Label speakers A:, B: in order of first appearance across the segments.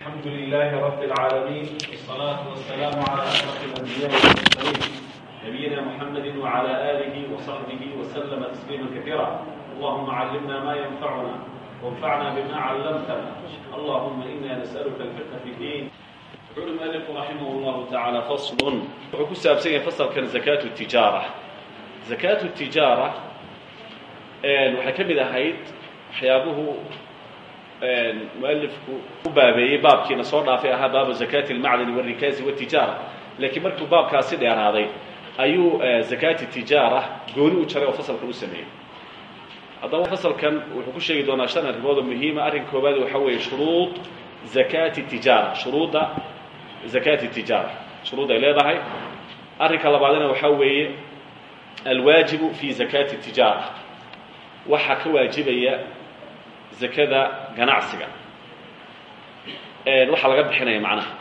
A: الحمد لله رب العالمين والصلاة والسلام على أشرف الأنبياء والمرسلين نبينا محمد وعلى آله وصحبه وسلم تسليما كثيرا اللهم علمنا ما ينفعنا وانفعنا بما علمتنا اللهم إنا نسألك الفقه في الدين wuxuu muallifu raximah llahu tacaala faslun wuxuu ku saabsan yahay fasalkan zakaatu tijaara zakaatu tijaara waxay ka mualifku u baabeeyey baabkiina soo dhaafay ahaa baabu zakaati almacdani walrikaasi watijaara laakiin markuu baabkaasi dheeraaday ayuu zakaati tijaara gooni u jaray oo fasalka u sameeyey. Haddaba fasalkan wuxuu ku sheegi doonaa shan arrimood oo muhiima arrin koowaad waxa weeye shuruud zakaati tijaara. Shuruudda zakaati tijaara. Shuruud ay leedahay. Arrinka labaadna waxaa weeye alwaajibu fi zakaati tijaara. Waxaa ka waajibaya zakada ganacsiga. Waxaa laga bixinaya macnaha.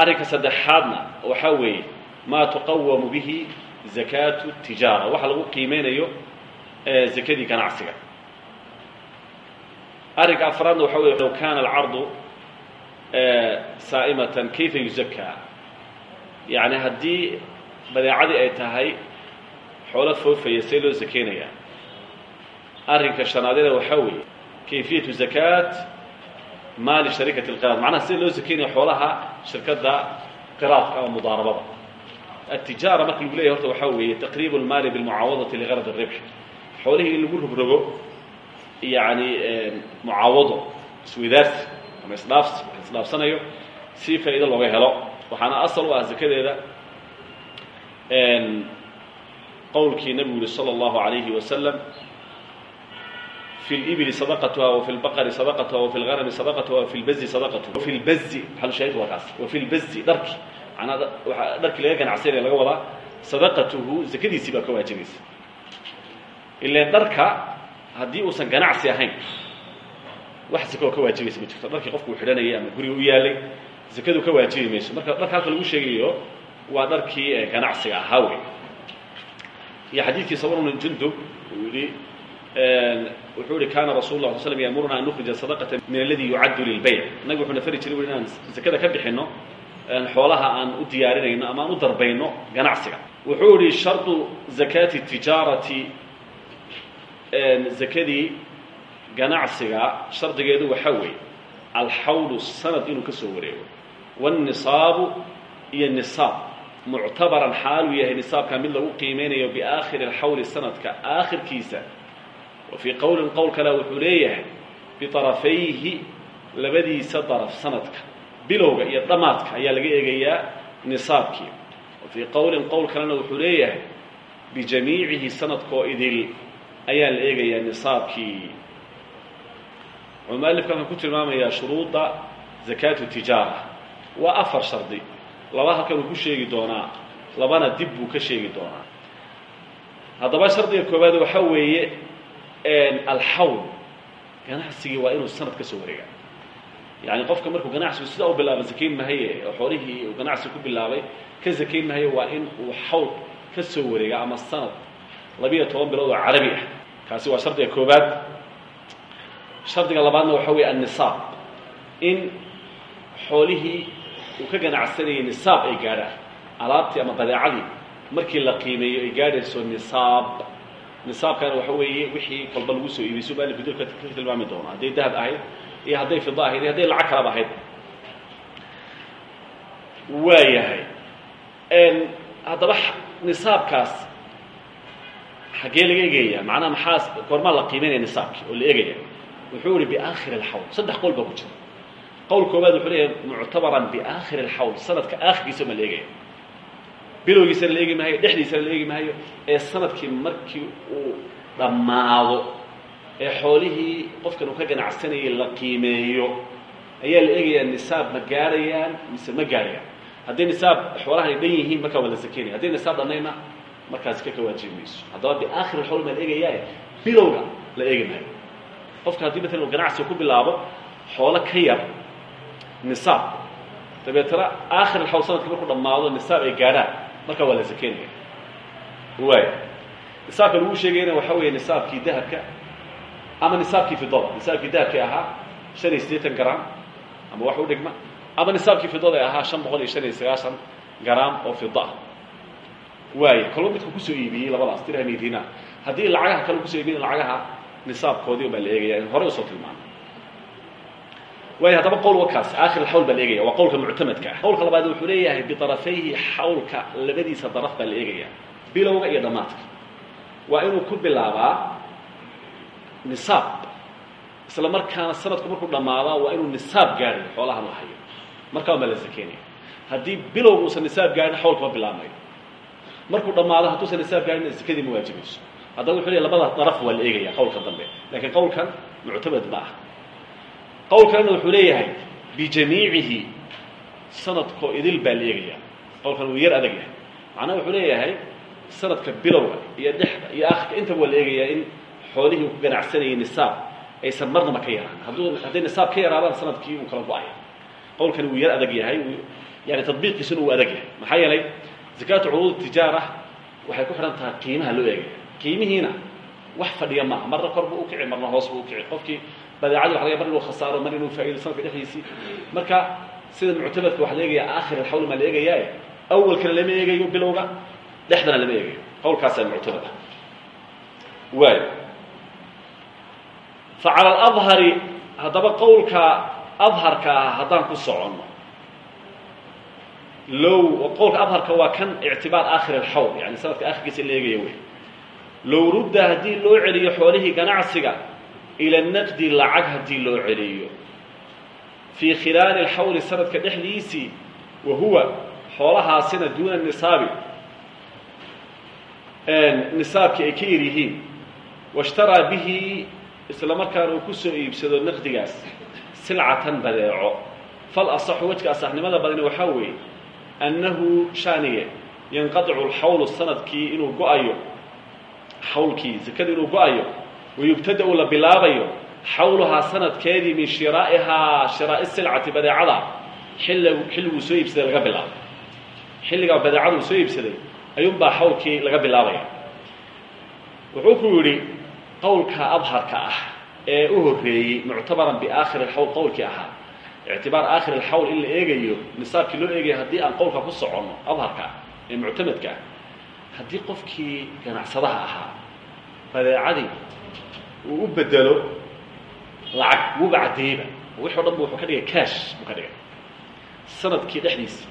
A: Arrinka saddexaadna waxaa weeye maa tuqawamu bihi zakaatu tijaara. Waxa lagu qiimeynayo zakadii ganacsiga. Arrinka afraadna waxa weye low kana alcardu saa'imatan kayfa yuzakaa yacni haddii badeecadii ay tahay xoolo foofaya loo zakeynayaa arrinka shanaadina waxaa weeye kayfiyatu zakaat maali sharikati alqiraad macnaha sida loo zakaynaya xoolaha shirkadda qiraadka ama mudaarabada. Atijaara marka lagu horta waxaa weeye taqriibu lmaali bilmucaawadati ligarad ribx xoolihii in lagu rogrogo yani mucaawado iswadaarsi ama isdhaafsi wax isdhaafsanayo si faa'iido looga helo. Waxaana asal u ah zakadeeda qowlkii nabigu yuri salى اllahu alayhi wasalam في الإبل صدقتها وفي البقر صدقتها وفي الغنم صدقتها وفي البز صدقتها وفي البز حل شهيد وكاس وفي البز درك أنا درك اللي كان عسير اللي قبضه صدقته زكدي سيبا كواجبيس إلا درك هدي وسن جنعسي هين واحد زكوا كواجبيس بتفكر درك قفكو حدانيا ama guriga u yaalay zakadu ka waajibi mayso marka darka halka lagu sheegayo waa darkii ganacsiga ahaa wey iyo xadiidkii sabrun jundub uu yidhi wuxuu ihi kaana rasul la sl yamuruna an nukrija sadaqata min aladi yucaddu lilbayc innaga wuxuuna fari jiray inaan zakada ka bixinno xoolaha aan u diyaarinayno ama aan u darbayno ganacsiga. Wuxuu ihi shardu zakaati tijaarati zakadii ganacsiga shardigeedu waxaa weeye alxawlu sanad inuu ka soo wareego wاnisaabu iyo nisaab muctabaran xaaluu yahay nisaabka mid lagu qiimeynayo biaakhiri اlxawli sanadka aakhirkiisa wa fii qowlin qowl kale wuxuu leeyahay biarafayhi labadiisa daraf sanadka bilowga iyo dhammaadka ayaa laga eegayaa nisaabkii. Wa fii qowlin qowl kalena wuxuu leeyahay bijamiicihi sanadkoo idil ayaa la eegayaa nisaabkii. Wuxuu mualifkan wuxuu ku tilmaamayaa shuruuda zakaatu tijaara. Waa afar shardi laba halkan uu ku sheegi doonaa labana dib buu ka sheegi doonaa. Haddaba shardiga koobaad waxa weeye alxawl ganacsigii waa inuu sanad ka soo wareegaa. Yani qofka markuu ganacsigu sidaa u bilaaba zakayn mahaye oo xoolihii ganacsi ku bilaabay ka zakayn mahaye waa in uu xawl ka soo wareega ama sanad labiiyo toban bilood oo carabi ah. Kaasi waa shardiga koobaad shardiga labaadna waxaa weeye annisaab. In xoolihii uu ka ganacsanayay nisaab ay gaadhaan. Alaabtii ama badeecadii markii la qiimeeyo ay gaadhayso nisaab nisaabkana waxa weeye wixii kolba lagu soo iibiyey su mualifku dulka ka tilmaami doono. Hadday dahab ahayd iyo hadday fida ahayd iyo hadday lacag kalaba ahayd. Waa yahay haddaba nisaabkaas xaggee laga egaya macnaha maxaa goormaa la qiimeynaya nisaabkii oo la egaya wuxuu ihi biaakhiri alxawl saddex qowl baa ku jira. Qowl koobaad wuxuu leeyahay muctabaran biaakhiri alxawl sanadka aakhirkiisa ma la egaya bilowgiisana la eegi maayo dhexdiisana la eegi maayo ee sannadkii markii uu dhammaado ee xoolihii qofkan uu ka ganacsanayay la qiimeeyo ayaa la eegayaa nisaab ma gaarayaan mise ma gaarayaan. Hadday nisaab ay dhan yihiin markaa waa la sakeynaya hadday nisaab dhannayna markaasi ka ka waajibi mayso. Haddaba biaakhir alxawl maa la eegayaa bilowga la eegi maayo. Qofka haddii uu ganacsiga ku bilaabo xoolo ka yar nisaab. Dabeetana aakhir alxawl sannadkii markuu dhammaado nisaab ay gaadhaan markaa waa la sakeynaya waay nisaabka lagu sheegayna waxaa weeye nisaabkii dahabka ama nisaabkii fidada. Nisaabkii dahabkii ahaa shan iyo siddeetan gram ama wax u dhigma ama nisaabkii fidada ahaa shan boqol iyo shan iyo sagaashan garaam oo fida ah. Waaya kaloo midku ku soo iibiyey labadaas dirham iyo diinaar. Haddii lacagaha kale ku soo iibiyen lacagaha nisaabkoodii baa la eegaya horey u soo tilmaamay waaya haddaba qowl wakaas aakhir alxawl baa la eegaya waa qowlka muctamadka ah. Qowlka labaad wuxuu leeyahay biarafayhi xawlka labadiisa daraf baa la eegaya. Bilowga iyo dhammaadka. Waa inuu ku bilaabaa nisaab isla markaana sanadku markuu dhammaadaa waa inuu nisaab gaadhayo xoolahan la hayo. Markaa baa la sakeynaya haddii bilowga uusan nisaab gaadhin xawlkama bilaabmayo. Markuu dhammaado hadduusan nisaab gaadhin sakadii ma waajibayso haddaba wuxuu leey labada daraf waa la eegaya qowlka dambe. Lakiin qowlkan muctamad ma ah qowl kalena wuxuu leeyahay bijamiicihi sanadkoo idil baa la eegaya qowlkan uu yar adag yahay. Macnaha wuxuu leeyahay sanadka bilowga iyo dhexda iyo akhirka intaba waa la eegayaa in xoolihii uu ku ganacsanayay nisaab aysan marnaba ka yaraan. Hadduu hadday nisaab ka yaraadaan sannadkii uu kala go'aya. Qowlkani wuu yar adag yahay yani tadbiiqiisuna uu adag yahay. Maxaa yeelay zakaatu curuud tijaara waxay ku xidhan tahay qiimaha loo eegaya qiimihiina wax fadhiya maaha. Marna kor buu ukici marna hoos buu ukici qofkii badeecadii waxa laga mar inuu khasaaro mar inuu faa'ido sanadka dhexdiisii marka sida muctamadka waxaa la aakhir alxawl maa la eegayaaye awalkana lama eegayo bilowga dhexdana lama eegayo qowlkaasaa muctamad ah waayo. Fa cala aladhari haddaba qowlka adharka ah haddaan ku soconno. Low qowlka adharka waa kan ictibaar aakhir alxawl yani sanadka akhirkiisa in la eegaya wey low rudda haddii loo celiyo xoolihii ganacsiga ila naqdi lacag haddii loo celiyo. Fii khilaali alxawli sanadka dhexdiisii wa huwa xoolahaasina duuna nisaabi. Nisaabkii ay ka yar yihiin washtaraa bihi isla markaana uu ku soo iibsado naqdigaas silcatan badeeco. Fal asaxu wejka asaxnimada badani waxaa weeye annahu shaaniye yanqadicu alxawlu sannadkii inuu go'ayo xawlkii zakada inuu go'ayo wayubtada-u la bilaabayo xawluhaa sanadkeedii min shiraa'ihaa shiraa'i silcati badeecada xilli xilliguu soo iibsaday laga bilaabo xilligaa badeecada uu soo iibsaday ayuunbaa xawlkii laga bilaabaya wuxuu ku yidhi qowlka adharka ah ee u horreeyey muctabaran biaakhir alxawl qowlkii ahaa ictibaar aakhir alxawl in la eegayo nisaabkii loo eegayo haddii aan qowlka ku soconno adharka ee muctamadka ah haddii qofkii ganacsadaha ahaa badeecadii uu u bedelo lacag wuuba caddeeyeyba wixi o dhan wuxuu ka dhigay cash buu ka dhigay. Sanadkii dhexdiisa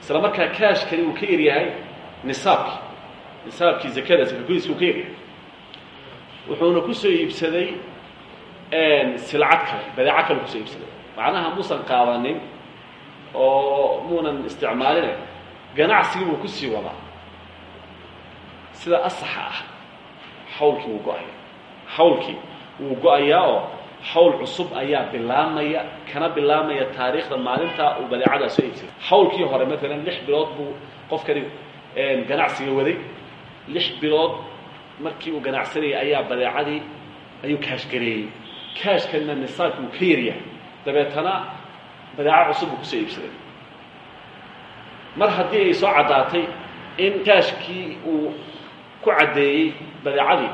A: isla markaa cashkani uu ka yaryahay nisaabkii. Nisaabkii zakada sakagodiska uu ka yaryahay wuxuuna ku soo iibsaday silcad kale badeeco kale ku soo iibsaday. Macnaha muusan qaadanin oo muunan isticmaalina ganacsigii buu ku sii wadaa. Sida asaxa ah xawlkii wuu go'aya xawlkii wuu go'ayaa oo xawl cusub ayaa bilaabmaya kana bilaabmaya taariikhda maalintaa uu badeecadaa soo iibsaday xawlkii hore maalan lix bilood buu qofkani ganacsiga waday. Lix bilood markii uu ganacsanayay ayaa badeecadii ayuu kaashgareeyey kaashkanina nisaabkii uu ka yaryahay. Dabeetana badeeco cusub buu ku soo iibsaday. Mar haddii ay soo caddaatay in kaashkii uu ku caddeeyey badeecadii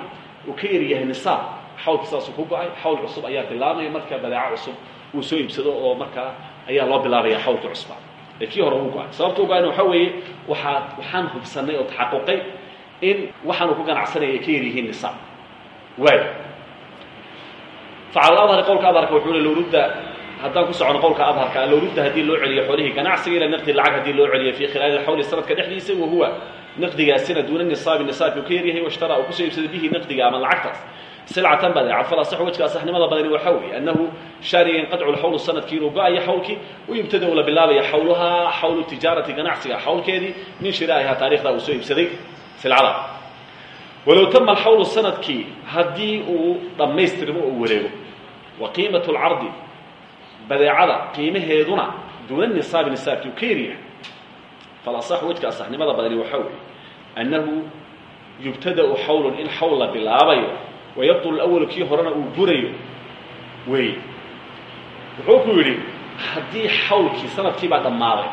A: uu ka yar yahay nisaab xawlkii saasuu ku go'ay xawl cusub ayaa bilaabmaya marka badeeco cusub uu soo iibsado oo markaa ayaa loo bilaabaya xawlkii cusba. Ee kii hore uu go'ay. Sababta u go'ayna waxaa weeye waxaa waxaan hubsanay oo taxaquqay in waxaanu ku ganacsanaya ay ka yar yihiin nisaab waay facala adhari qowlka adharka wuxuu le lowrudda haddaan ku socono qowlka adharka lowrudda haddii loo celiyo xoolihii ganacsiga ila naqdi lacag haddii loo celiyo fii khilaali xawli sanadka dhexdiisa wahuwa naqdigaasina duuna nisaabi nisaabki uu ka yaryahay washtaraa uu ku soo iibsaday bihi naqdiga ama lacagtaas. Silcatan badeeca fal asaxu wejka asaxnimada badani waxaa weeye annahu shaaniya yanqadcu lxawlu sannadkii inuu go'ayo xawlkii wayubtada la bilaabaya xawluhaa xawlu tijaarati ganacsiga xawlkeedii min shiraa'ihaa taarikhda uu soo iibsaday silcada. Walow tama alxawlu sannadkii haddii uu dhammaystirmo oo wareego wa qiimatu lcardi badeecada qiimaheeduna duuna nisaabi nisaabkii uu ka yaryahay. Falasaxu wejka asaxnimada badani waxaa weeye annahu yubtada'u xawlun in xawl la bilaabayo wayabdul awalu kii uu burayo wey wuxuu ku yidhi haddii xawlkii sannadkii baa dhammaaday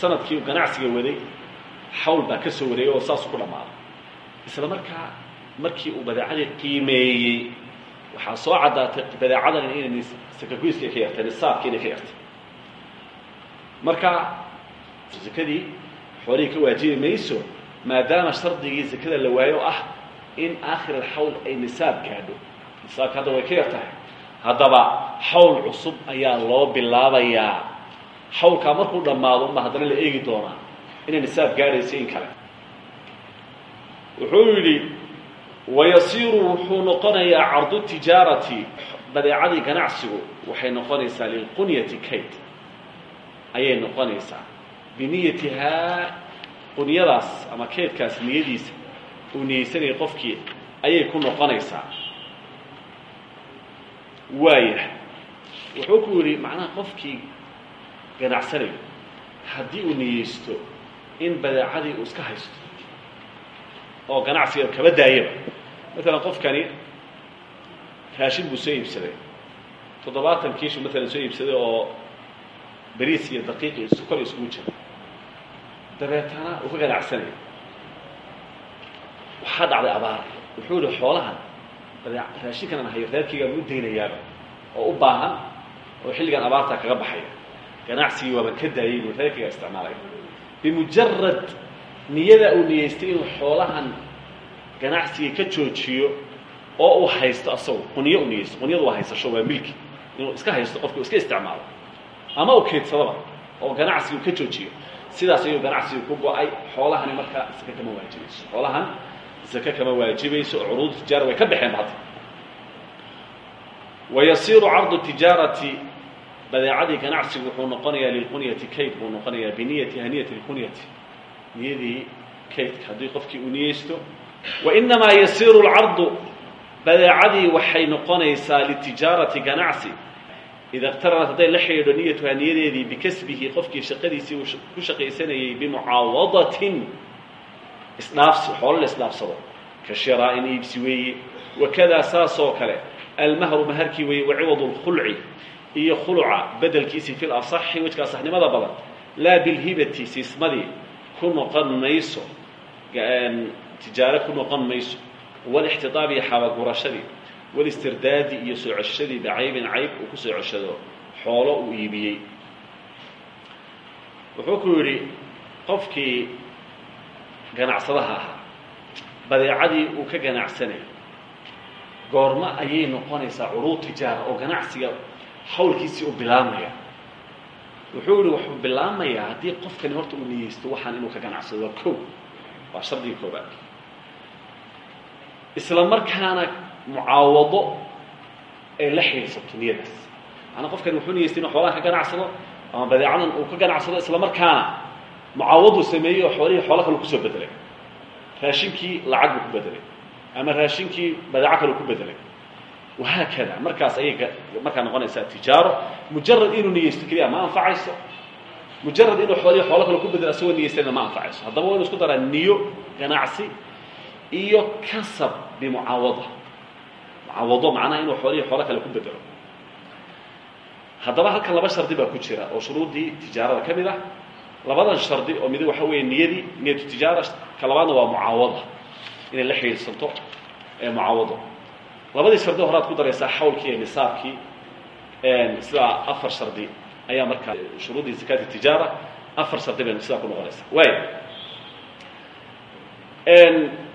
A: sannadkii ganacsiga waday xawl baa ka soo wareegay ku dhammaaday. Isla markaa markii uu badeecadii qiimeeyey waxaa soo caddaatay badeecadan inay sakagoyska ka yartay nisaabka inay ka yartay. Marka sakadii xoolihii ka waajibi mayso maadaama shardigii sakada la waayo oo ah in aakhir alxawl ay nisaab gaadho. Nisaabka hadda way ka yar tahay haddaba xawl cusub ayaa loo bilaabayaa. Xawlkaa markuu dhammaado unba haddana la eegi doonaa inay nisaab gaadhayso in kale. Wuxuu yidhi wayasiiru wuxuu noqonayaa cardu tijaarati badeecadii ganacsigu waxay noqonaysaa lilqunyati kayd ayay noqonaysaa biniyatihaa qunyadaas ama kaydkaas niyadiisa uu niyeysanayay qofkii ayay ku noqonaysaa waaya wuxuu ku yidhi macnaha qofkii ganacsanayo haddii uu niyeysto in badeecadii uu iska haysto oo ganacsiga kaba daayaba maalan qofkani raashin buu soo iibsaday. Toddobaatan kiishu maalan soo iibsaday oo beriis iyo daqiiq iyo sukor iskugu jira. Dabeetana uu ka ganacsanaya waxaa dhacday abaar. Wuxuu yihi xoolahan raashinkanan hayo reerkaygaan u daynayaaba oo u baahan oo xilligan abaartaa kaga baxaya. Ganacsigii waaban ka daayay buu reerkaygaa isticmaalaya. Bimujarad niyada uu niyeystay inuu xoolahan ganacsigii ka joojiyo oo uu haysto asagu quniyo u niyeysto qunyadu waa haysasho waa milki. Inuu iska haysto qofku iska isticmaalo. Ama uu keydsadaba oo ganacsigu ka joojiyo. Sidaas ayuu ganacsigu ku go'ay xoolahani markaa sake kama waajibayso xoolahan sake kama waajibayso oo curuudu tijaara way ka baxeen hadda wayasiiru cardu tijaarati badeecadii ganacsigu wuxuu noqonayaa lilqunyati kayd buu noqonayaa biniyatiha niyati lqunyati niyadii kaydka haddii qofkii uu niyeysto wainamaa yasiiru lcardu badeecadii waxay noqonaysaa litijaarati ganacsi ida اqtaranat hadday la xidhiidho niyatuhaa niyadeedii bikasbihi qofkii shaqadiisii uu ku shaqaysanayey bimucaawadatin isdhaafsi xoolo la isdhaafsado ka shiraa'in iibsi weeye wakadaa saasoo kale almahru maharkii weeye waciwad اlkhulci iyo khuluca bedelkiisii fi lasaxi wejka asaxnimada badan laa bilhibati siismadii ku noqon mayso tijaaro ku noqon mayso walixtidaab iyo xabagurashadii walistirdaadi iyo soo coshadii bicaybin cayb uu ku soo coshado xoolo uu iibiyey. Wuxuu ku yidhi qofkii ganacsadaha ahaa badeecadii uu ka ganacsanayo goormo ayay noqonaysaa curuud tijaara oo ganacsiga hawlkiisii u bilaabmaya wuxuu yihi wuxuu bilaabmayaa haddii qofkani horta uu niyeysto waxaan inuu ka ganacsado waa kow waa shardiga koobaad isla markaana mucaawado ay la xidhiidsato niyadaas. Maanaa qofkani wuxuu niyeystay inuu xoolaha ka ganacsado ama badeecadan uu ka ganacsado isla markaana mucaawaduu sameeyey oo xoolihii xoolo kale ku soo bedelay raashinkii lacag buu ku bedelay ama raashinkii badeeco kale ku bedelay wahaakada markaas ayay markaa noqonaysaa tijaaro. Mujarad inuu niyeysto keliya ma anfacayso. Mujarad inuu xoolihii xoolo kale ku bedelo asagoo niyeystayna ma anfacayso. Haddaba waa inu isku daraa niyo ganacsi iyo kasab bimucaawada mucaawado macnaha inuu xoolihii xoolo kale ku bedelo. Haddaba halkan laba shardi baa ku jira oo shuruuddii tijaarada ka mid ah labadan shardi oo midi waxa weeye niyadii niyatu tijaara ka labaadna waa mucaawada inay la xidhiidsanto ee mucaawado labadii shardi horaad ku daraysaa xawlkii iyo nisaabkii sidaa afar shardi ayaa markaa shuruuddii zakaati tijaara afar shardi bay sidaa ku noqonaysaa waay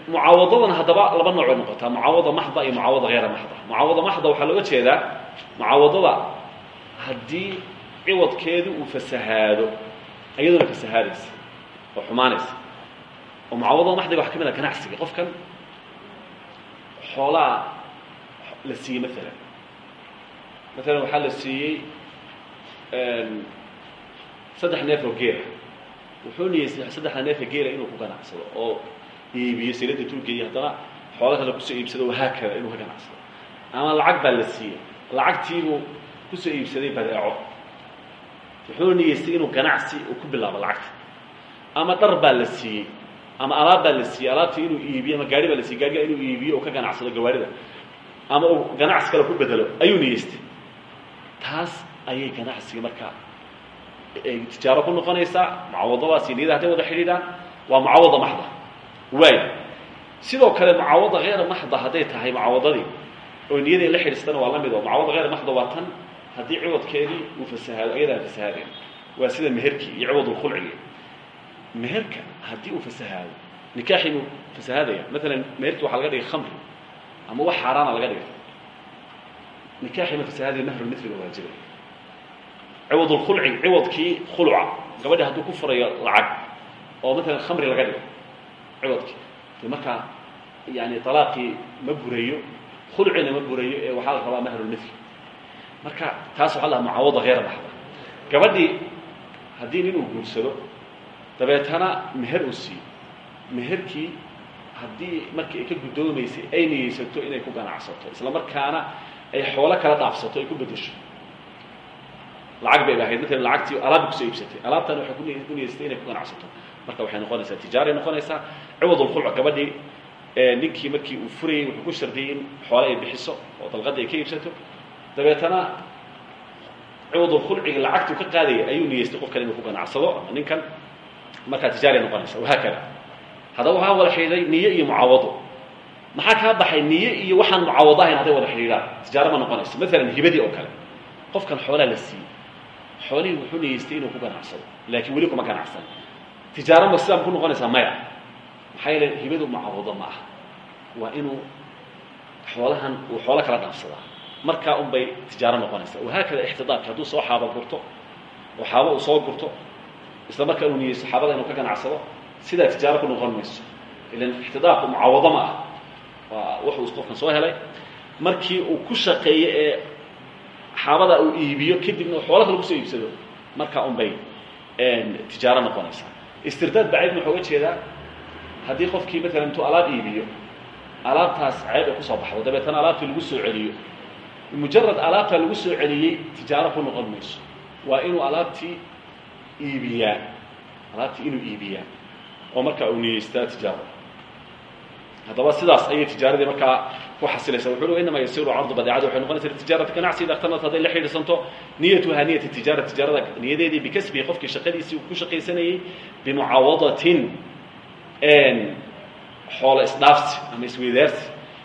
A: mucaawadadan haddaba laba nooc bay noqotaa mucaawada maxda iyo mucaawada hayra maxda. Mucaawada maxda waxaa looga jeedaa mucaawadada haddii ciwadkeedu uu fasahaado iyaduna fasahaadaysa oo xumaanaysa. Oo mucaawadada maxdiga waxa ka mid ah ganacsiga qofkan xoolaa la siiyey maalan maalan waxaa la siiyey saddex neef oo geela. Wuxuu niyeystay saddexda neefka geela inuu ku ganacsado oo iibiyo silada tuugeeyo haddana xoolo kale ku soo iibsado wahaakada inuu ka ganacsado ama lacag baa la siiyey. Lacagtiibuu ku soo iibsaday badeeco. Wuxuu niyeystay inuu ganacsi uu ku bilaabo lacagta. Ama dhar baa la siiyey. Ama alaab baa la siiyey. Alaabtii inuu iibiyo ama gaari baa la siiyey. Gaariga inuu iibiyo oo ka ganacsado gawaarida. Ama uu ganacsi kale ku bedelo. Ayuu niyeystay taas ayay ganacsiga markaa tijaaro ku noqonaysaa. Mucaawadadaas iyo niyada hadday wada xidhiidhaan waa mucaawada maxda waay sidoo kale mucaawada hayra maxda hadday tahay mucaawadadii oo niyadii la xidhiistana waa la mid oo mucaawada hayr maxda waa tan haddii ciwadkeedii uu fasahaado ayadaan fasahaadeen waa sida meherkii iyo ciwadulkhulcigi meherka haddii uu fasahaado nikaaxii buu fasahaadaya. Maalan meherkii waxaa laga dhigay khamri ama wax xaaraana laga dhigay. Nikaaxii ma fasahaadaya mahrulmithliga waajibay. Ciwadulkhulci ciwadkii khulca gabadhi hadduu ku furayo lacag oo maalan khamri laga dhigo de markaa yani alaaqii ma burayo khulcina ma burayo ee waxaa la rabaa mahrulmithli marka taas waxaa lahaa mucaawada hayra maxda gabadhii haddii nin uu guursado dabeetana meher uu siiyo meherkii haddii markii ay ka guddoomaysay ay niyeysato inay ku ganacsato isla markaana ay xoolo kala dhaafsato ay ku bedesho. Lacag bay ahayd maalan lacagtii alaabba ku soo iibsatay. Alaabtan waxay ku niyeysatay inay ku ganacsato marka waxay noqonaysaa tijaaray noqonaysaa ciwadulkhulc gabadhii ninkii markii uu furayey wuxuu ku shardiyey in xoole ay bixiso oo dalqadii ay ka iibsato. Dabeetana ciwadulkhulcigi lacagtuu ka qaadaya ayuu niyeystay qof kale inuu ku ganacsado ninkan. Markaa tijaaray noqonaysa wahaakada haddaba waxaa wada xidhiiday niye iyo mucaawado. Maxaa kaa baxay niye iyo waxaan mucaawado ahayn hadday wada xidhiidhaan? Tijaaro ma noqonayso. Maalan hibadii oo kale. Qofkan xoolaa la siiyey. Xoolihii wuxuu niyeystay inuu ku ganacsado laakiin weli kuma ganacsan tijaaro ma sidaa ku noqonaysaa maya. Maxaa yeele hibadu mucaawado ma aha. Waa inuu xoolahan uu xoolo kala dhaafsadaa markaa un bay tijaaro noqonaysaa. Wahaakada ixtidaarki hadduu soo xaaba gurto oo xaabo uu soo gurto isla markaa uu niyeysto xaabada inuu ka ganacsado sidaa tijaaro ku noqon mayso. Ilan ixtidaarku mucaawado ma ah waa wuxuu qofkan soo helay. Markii uu ku shaqeeyo ee xaabada uu iibiyo kadibna xoolo kale iibsado markaa un bay tijaaro noqonaysaa istirdaad bacaydna waxaa uga jeedaa? Haddii qofkii maalan intuu alaab iibiyo alaabtaas ceeb ay ku soo baxdo. Dabeetana alaabtii lagu soo celiyo. Mujarad alaabtaa lagu soo celiyey tijaaro ku noqon mayso. Waa inuu alaabtii iibiyaa. Alaabtii inuu iibiyaa. Oo markaa uu niyeystaa tijaaro haddaba sidaas ayay tijaaradii markaa ku xasilaysa. Wuxuu inama yasiru cardu badeecada waxay noqonaysa tijaarata ganacsi ida ikhtanat hadday la xidhiidsanto niyatuhaa niyati tijaara tijaarada niyadeedii bikasbihi qofkii shaqadiisii uu ku shaqaysanayey bimucaawadatin xoolo isdhaafsi ama isweydaarsi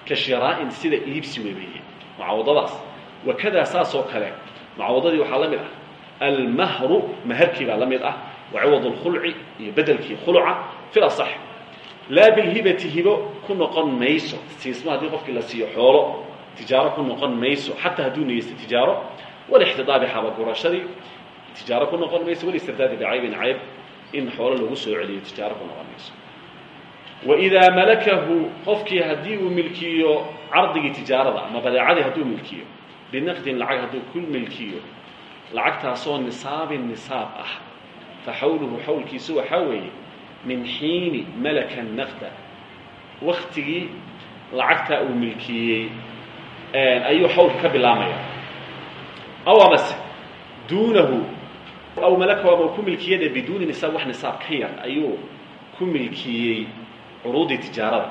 A: ka shiraa'in sida iibsi weeye. Mucaawadadaas wakadaa saas oo kale mucaawadadii waxaa la mid ah almahru maharkii baa la mid ah waciwad اlkhulci iyo bedelkii khulca fi asax laa bilhibati hibo ku noqon mayso. Siismo haddii qofkii la siiyo xoolo tijaaro ku noqon mayso. Xataa hadduu niyeysto tijaaro walixtidaabi xabagurashadii tijaaro ku noqon mayso walistirdaadi bicaybin cayb. In xoolo lagu soo celiyo tijaaro ku noqon mayso. Waidaa malakahu qofkii haddii uu milkiyo cardigii tijaarada ama badeecadii hadduu milkiyo binaqdin lacag hadduu ku milkiyo lacagtaasoo nisaabin nisaab ah. Fa xawluhu xawlkiisu waxaa weeye min xiini malaka naqda waktigii lacagtaa uu milkiyey ayuu xawlka ka bilaamaya aw amase duunahu aw malakahu ama ku milkiyada biduuni nisaab wax nisaab ka yar ayuu ku milkiyey curuudii tijaarada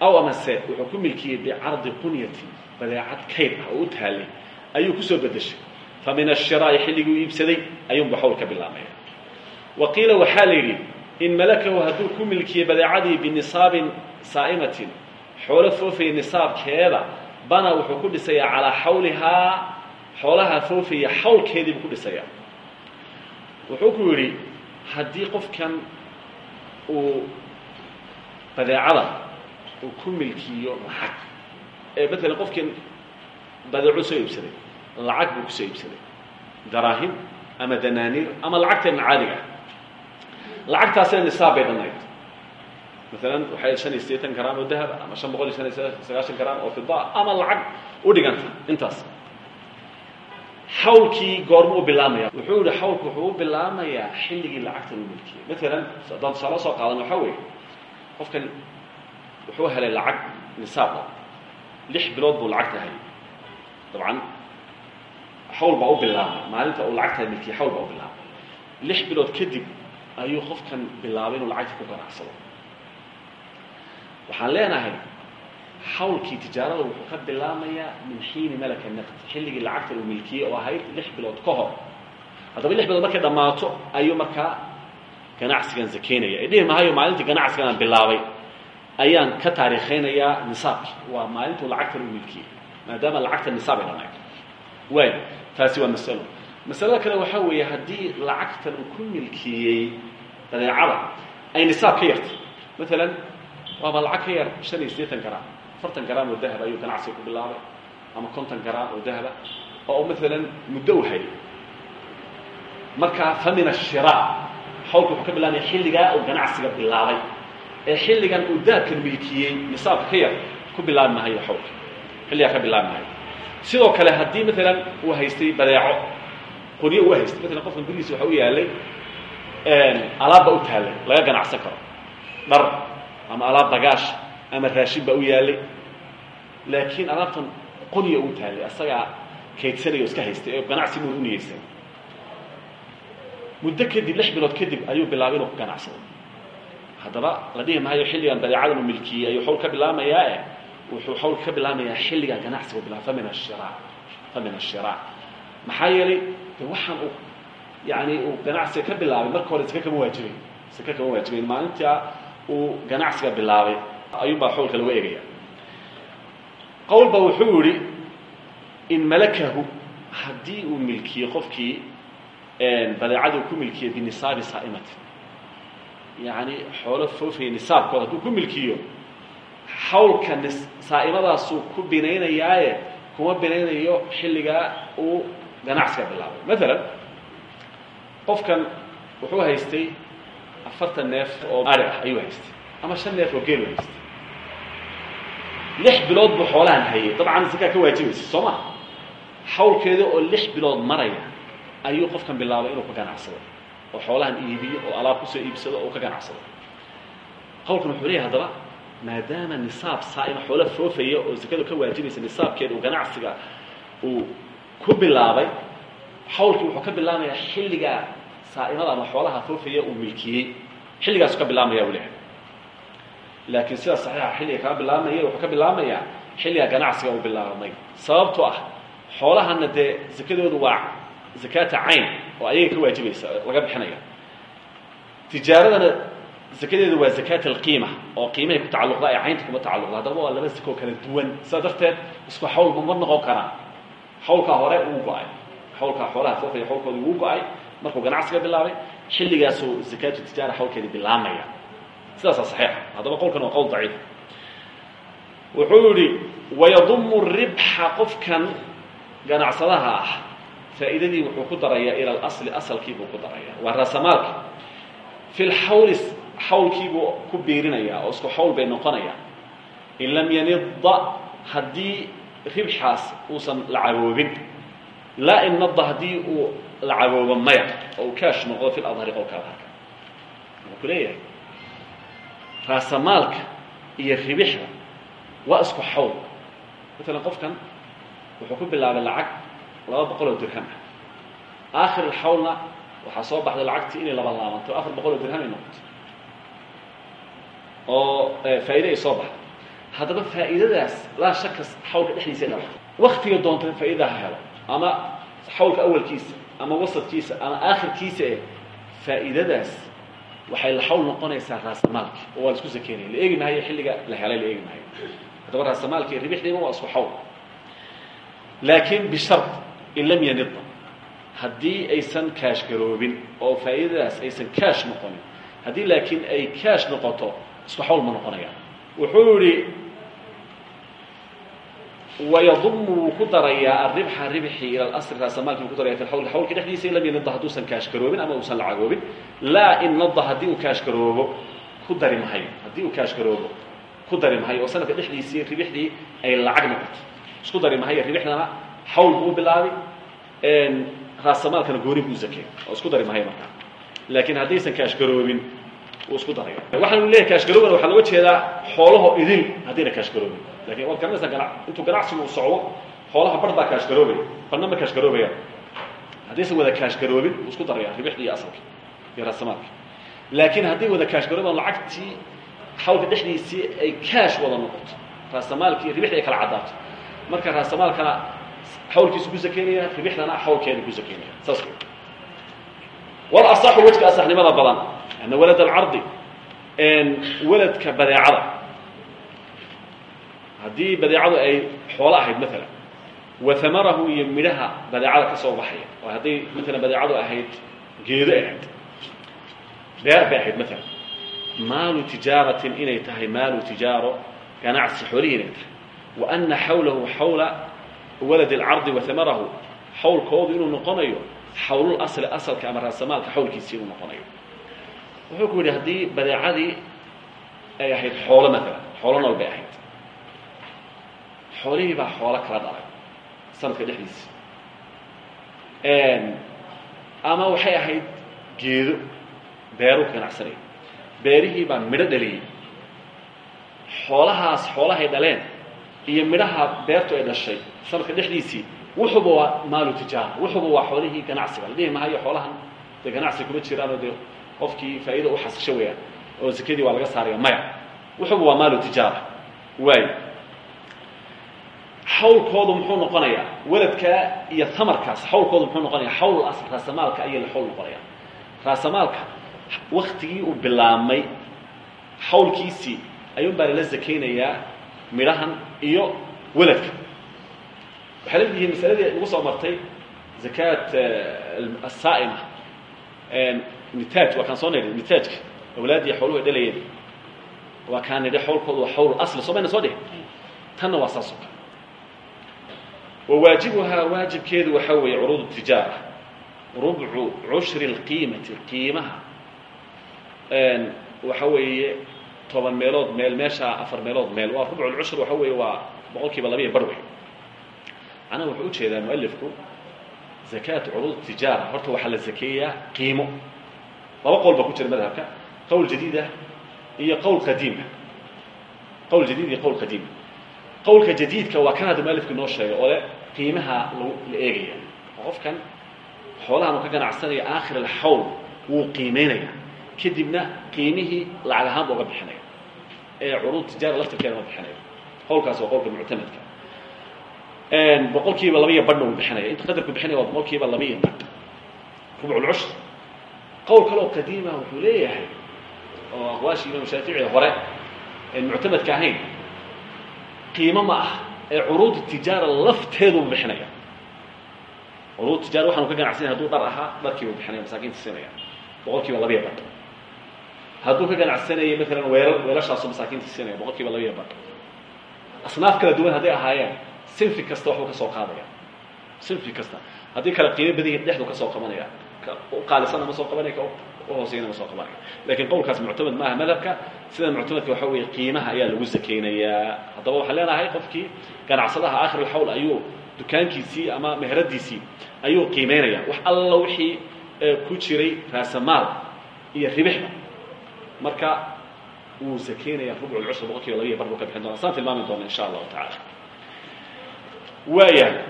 A: aw amase wuxuu ku milkiyey bicardi qunyatin badeecad kayd ah u taallay ayuu ku soo bedeshay fa ashiraa'i xilligii u iibsaday ayuunba xawl ka bilaabmaya wa qiila waxaa la yidhi in malakahu hadduu ku milkiyey badeecadii binisaabin saa'imatin xoolo foofaya nisaabkeeda bana wuxuu ku dhisayaa calaa xawlihaa xoolaha foofaya xawlkeediibuu ku dhisayaa. Wuxuu ku yidhi haddii qofkan uu badeecada uu ku milkiyo lacag ee matalan qofkan badeeco soo iibsaday lacag buu ku soo iibsaday daraahim ama danaaniir ama lacagteena caadiga ah lacagtaasina nisaab bay dhannayd maalan waxay shan iyo sideetan garaam oo dahaba ama shan boqol iyo shan iyo sagaashan garaam oo fida ama lacag u dhiganta intaas. Xawlkii goorma u bilaamaya wuxuu yihi xawlku wuxuu u bilaamayaa xilligii lacagtan u milkiyey maalan haddaan tusaale soo qaadan waxaa weeye qofkan wuxuu helay lacag nisaab ah lix bilood buu lacagta hayay dabcan xawl baa u bilaabay maalinta uu lacagtaa milkiyey xawl baa u bilaabay lix bilood kadib ayuu qofkan bilaabay inuu lacagta ku ganacsado waxaan leenahay xawlkii tijaarada wuxuu ka bilaamayaa min xiini malaka naqd xilligii lacagta uu milkiyey oo ahayd lix bilood ka hor. Haddaba lix bilood markay dhammaato ayuu markaa ganacsigan zakeynaya ee mahayo maalintii ganacsigan aan bilaabay ayaan ka taariikhaynayaa nisaabki waa maalintuu lacagtan u milkiyey maadaama lacagta nisaab ay dhanayd waay taasi waa masalo masalada kale waxaa weeye haddii lacagtan uu ku milkiyey badeecada ay nisaab ka yartay. Maalan waaba lacag ka yar shan iyo siddeetan garaam afartan garaam oo dahab ayuu ganacsiga ku bilaabay ama konton garaam oo dahaba oo maalan muddo u hayay. Markaa fa min ashira xawlka wuxuu ka bilaabaya xilligaa uu ganacsiga bilaabay. Ee xilligan uu dahabkan milkiyey nisaabka ka yar ku bilaabi mahayo xawlka xilligaa ka bilaabi mahayo sidoo kale haddii maalan uu haystay badeeco qunyo uu haystay maalan qofkan gurigiisa waxa u yaalay alaabba u taallay laga ganacsan karo. Dhar ama alaab bagaash ama raashin baa u yaalay. Laakiin alaabtan qunya ugu taallay asagaa kaydsanaya o iska haystay ee ganacsi muun u niyeysan muddo kadib lix bilood kadib ayuu bilaabay inuu ku ganacsado. Haddaba la dhihi maayo xilligan badeecadan uu milkiyey ayuu xawl ka bilaamayaa wuxuu xawl ka bilaamayaa xilligan ganacsiga u bilaba fa min ashira fa min ashira maxaa yeelay de waxaan uu yani uu ganacsiga ka bilaabay. Marka hore sake kama waajibayn sake kama waajibayn maalintaa uu ganacsiga bilaabay ayuunbaa xawlka lagu eegaya qowlba wuxuu yihi in malakahu haddii uu milkiyo qofkii badeecadii ku milkiyo binisaabi saa'imati yani xoolo foofaya nisaabkooda hadduu ku milkiyo xawlka saa'imadaasuu ku binaynayaaye kuma binaynayo xilligaa uu ganacsiga bilaabay maalan qofkan wuxuu haystay afartan neef oo ari ah ayuu haystay ama shan neef oo geelu haystay lix bilood buu xoolahan hayay dabcan zakaa ka waajibaysa soo ma xawlkeeda oo lix bilood maraya ayuu qofkan bilaabay inuu ka ganacsado oo xoolahan iibiyo oo alaab ku soo iibsado oo ka ganacsado qowlkan wuxuu leeyahay haddaba maadaama nisaab saa'ima xoolo foofaya oo zakadu ka waajibaysa nisaabkeeda uu ganacsiga uu ku bilaabay xawlkii wuxuu ka bilaabmayaa xilligaa saa'imada ama xoolaha foofaya uu milkiyey xilligaasu ka bilaabmaya u lehay laakiin sida saxiixa xilliga kaga bilaabmaya wuxuu ka bilaabmayaa xilligaa ganacsiga uu bilaabmay. Sababtoo ah xoolahana dee zakadoodu waa zakaata cayn oo ayaga ka waajibaysa laga bixinaya tijaaradana zakadeedu waa zakaat alqiima oo qiimahay ku tacalluqda ee caynta kuma tacalluqda. Haddaba waa laba zakoo kala duwan. Sidaa darteed isku xawlba ma noqon karaan xawlkaa hore uu go'ay. Xawlkaa xoolaha foofaya xawlkooda wuu go'ay. Markuu ganacsiga bilaabay xilligaasuu zakaatu tijaara xawlkeedii bilaabmaya. Sidaasaa saxiixa haddaba qowlkan waa qowl daciif. Wuxuu yihi wayadumu ribxa qofkan ganacsadaha ah. Faa'iidadii wuxuu ku darayaa ila alasli asalkii buu ku darayaa. Waa raasamaalka fi lxawli xawlkiibuu ku biirinayaa oo isku xawl bay noqonayaa in lam yanida haddii ribxaas uusan la caboobin laa in nada haddii uu la caboobo maya oo uu kaash noqdo fi ladhari qowlka adharka. Wuxuu ku leeyahay raasamaalka iyo ribixda waa isku xawl. Maalan qofkan wuxuu ku bilaabay lacag laba boqol oo dirham ah. Aakhir xawlna waxaa soo baxday lacagtii inay laba laabanto afar boqol oo dirham ay noqoto oo faa'iide ay soo baxday haddaba faa'iidadaas laa shaka xawlka dhexdiisa dhaba waktiga doonta faa'iida ha helo ama xawlka awalkiisa ama wasadkiisa ama aakhirkiisa eh faa'iidadaas waxay la xawl noqonaysaa raasamaalki oo waa la isku sakeynaya. La eegi maayo xilliga la helay la eegi maayo. Haddaba raasamaalki iyo ribixdiiba waa isku xawl laakiin bishart in lam yanida haddii aysan kaash garoobin oo faa'iidadaas aysan kaash noqonin haddii laakiin ay kaash noqoto isku xawl ma noqonayaan wuxuu yihi wayadumu wuu ku darayaa ribxi ila alasli raasamaalki wuu ku daraya fi xawli xawlka dhexdiisa in lam yanida hadduusan kaash garoobin ama uusan la cagoobin laa in nada haddii uu kaash garoobo ku dari mahayo haddii uu kaash garoobo ku dari mahayo oo sanadka dhexdiisii ribixdii ay lacag noqoto isku dari mahayo ribixdana xawl buu bilaabay raasamaalkana gooni buu zakey oo isku dari mahayo markaa laakiin haddaysan kaash wuu isku daraya waxaanu leeyahay kaash garoobana waxaa looga jeedaa xoolaho idil haddayna kaash garoobin laakiin waad garanaysaa gana intuu ganacsigu uu socdo xoolaha bar baa kaash garoobaya barna ma kaash garoobayaan haddaysan wada kaash garoobin wuu isku daraya ribixdii iyo asalka iyo raasamaalka laakiin hadday wada kaash garoobaan lacagtii xawlka dhexdiisii ay kaash wada noqoto raasamaalkii iyo ribixdii ay kala caddaato marka raasamaalkana xawlkiisu ku sakeynaya ribixdana xawlkeeda ku sakeynaya. Saas walasaxu wejka asaxnimada badan ana walad alcardi weladka badeecada. Haddii badeecadu ay xoolo ahayd maalan wa amarahu iyo midhaha badeecada ka soo baxaya oo hadday maalan badeecadu ahayd geedo ahayd beer bay ahayd maalan maalu tijaaratin inay tahay maalu tijaaro ganacsi xoolihii inay tahay. Wa ana xawlahu xawla walad اlcardi wa amarahu xawlkoodu inuu noqonayo xawlul asli asalka ama raasamaalka xawlkiisii inuu noqonayo. Wuxuu ku yidhi haddii badeecadii ay ahayd xoolo maalan xoolo nool bay ahayd xoolihii baa xoolo kala dhalay sanadka dhexdiisa. Ama waxay ahayd geedo beeruu ganacsanaya beerihii baa midho dhaliyey. Xoolahaas xoolahay dhaleen iyo midhaha beertu ay dhashay sanadka dhexdiisii wuxuuba waa maalu tijaara wuxuuba waa xoolihii ganacsiga. La dhihi mahayo xoolahan dee ganacsi kuma jiraanoo dee qofkii faa'iida u xasisho weeyaan oo zakadii waa laga saaraya maya. Wuxuuba waa maalu tijaara waayo xawlkoodu muxuu noqonayaa weladkaa iyo hamarkaas xawlkoodu muxuu noqonaya xawl asl raasamaalka ayaa la xawl noqonaya raasamaalka waktigii uu bilaabmay xawlkiisii ayuun baa lala zakaynayaa midhahan iyo weladka waxay la mid masaladii nagu soo martay zakaat asaa'ima nitaaj waa kaan soo nidhi nitaajka awlaadii xooluhu ay dhalayeen waa kaan nidhi xawlkoodu waa xawl asli soo soo dhihi tanna waa saas oo kale wawaajibuhaa waajibkeedu waxaa weeye curuud tijaara rubcu cushri اlqiimati qiimaha waxa weeye toban meelood meel meeshaa afar meelood meel waa rubcu lcushr waxa weeye waa boqol kiiba wey macnaha wuxuu u jeedaa mualifku zakaat curuud tijaara horta waxaa la zakeeyaa qiimo laba qowl baa ku jira madhabka qowl jadiidah iyo qowl qadiima qowl jadiid iyo qowl qadiima qowlka jadiidka waa kan hadda mualifku inoo sheegay oo le qiimaha la eegaya oo qofkan xoolahan uu ka ganacsanaya aakhir alxawl wuu qiimeynaya kadibna qiimihii lacag ahaan ba uga bixinaya ee curuud tijaara laftirkeeda ma bixinayo qowlkaas waa qowlka muctamadka boqol kiiba laba iyo badhna uu bixinaya inta qadarku bixinaya waa boqol kiiba laba iyo badh rubculcushr qowl kaloo qadiima wuxuu leeyahay oo aqwaashii imaam shaafici hore en muctamadka ahayn qiimo ma ah ee curuud tijaara lafteeduu bixinaya. Curuud tijaara waxaanu ka ganacsanaya haduu dhar ahaa dharkiibuu bixinaya masaakiinta siinaya. Boqol kiiba labiya badh. Hadduu ka ganacsanayay maalan weelal weelashaasu masaakiinta siinaya boqol kiiba labiya badh. Asnaaf kala duwan hadday ahaayeen sinfi kasta waxbuu ka soo qaadaya sinfi kasta haddii kala qiimo badan yihiin dhexdu ka soo qabanaya qaalisana ma soo qabanaya hooseyna ma soo qabanaya lakiin qowlkaas muctamad maaha madhabka sida muctamadka waxa weeye qiimaha ayaa lagu zakeynayaa haddaba waxaan leenahay qofkii ganacsadaha aakhir alxawl ayuu dukaankiisii ama meheradiisii ayuu qiimeynaya wax alla wixii ku jiray raasamaal iyo ribixba marka wuu zakeynaya rubcu lcushr boqol kiiba labiya bar buu ka bixin doona saan tilmaami doona insha allahu tacala waaya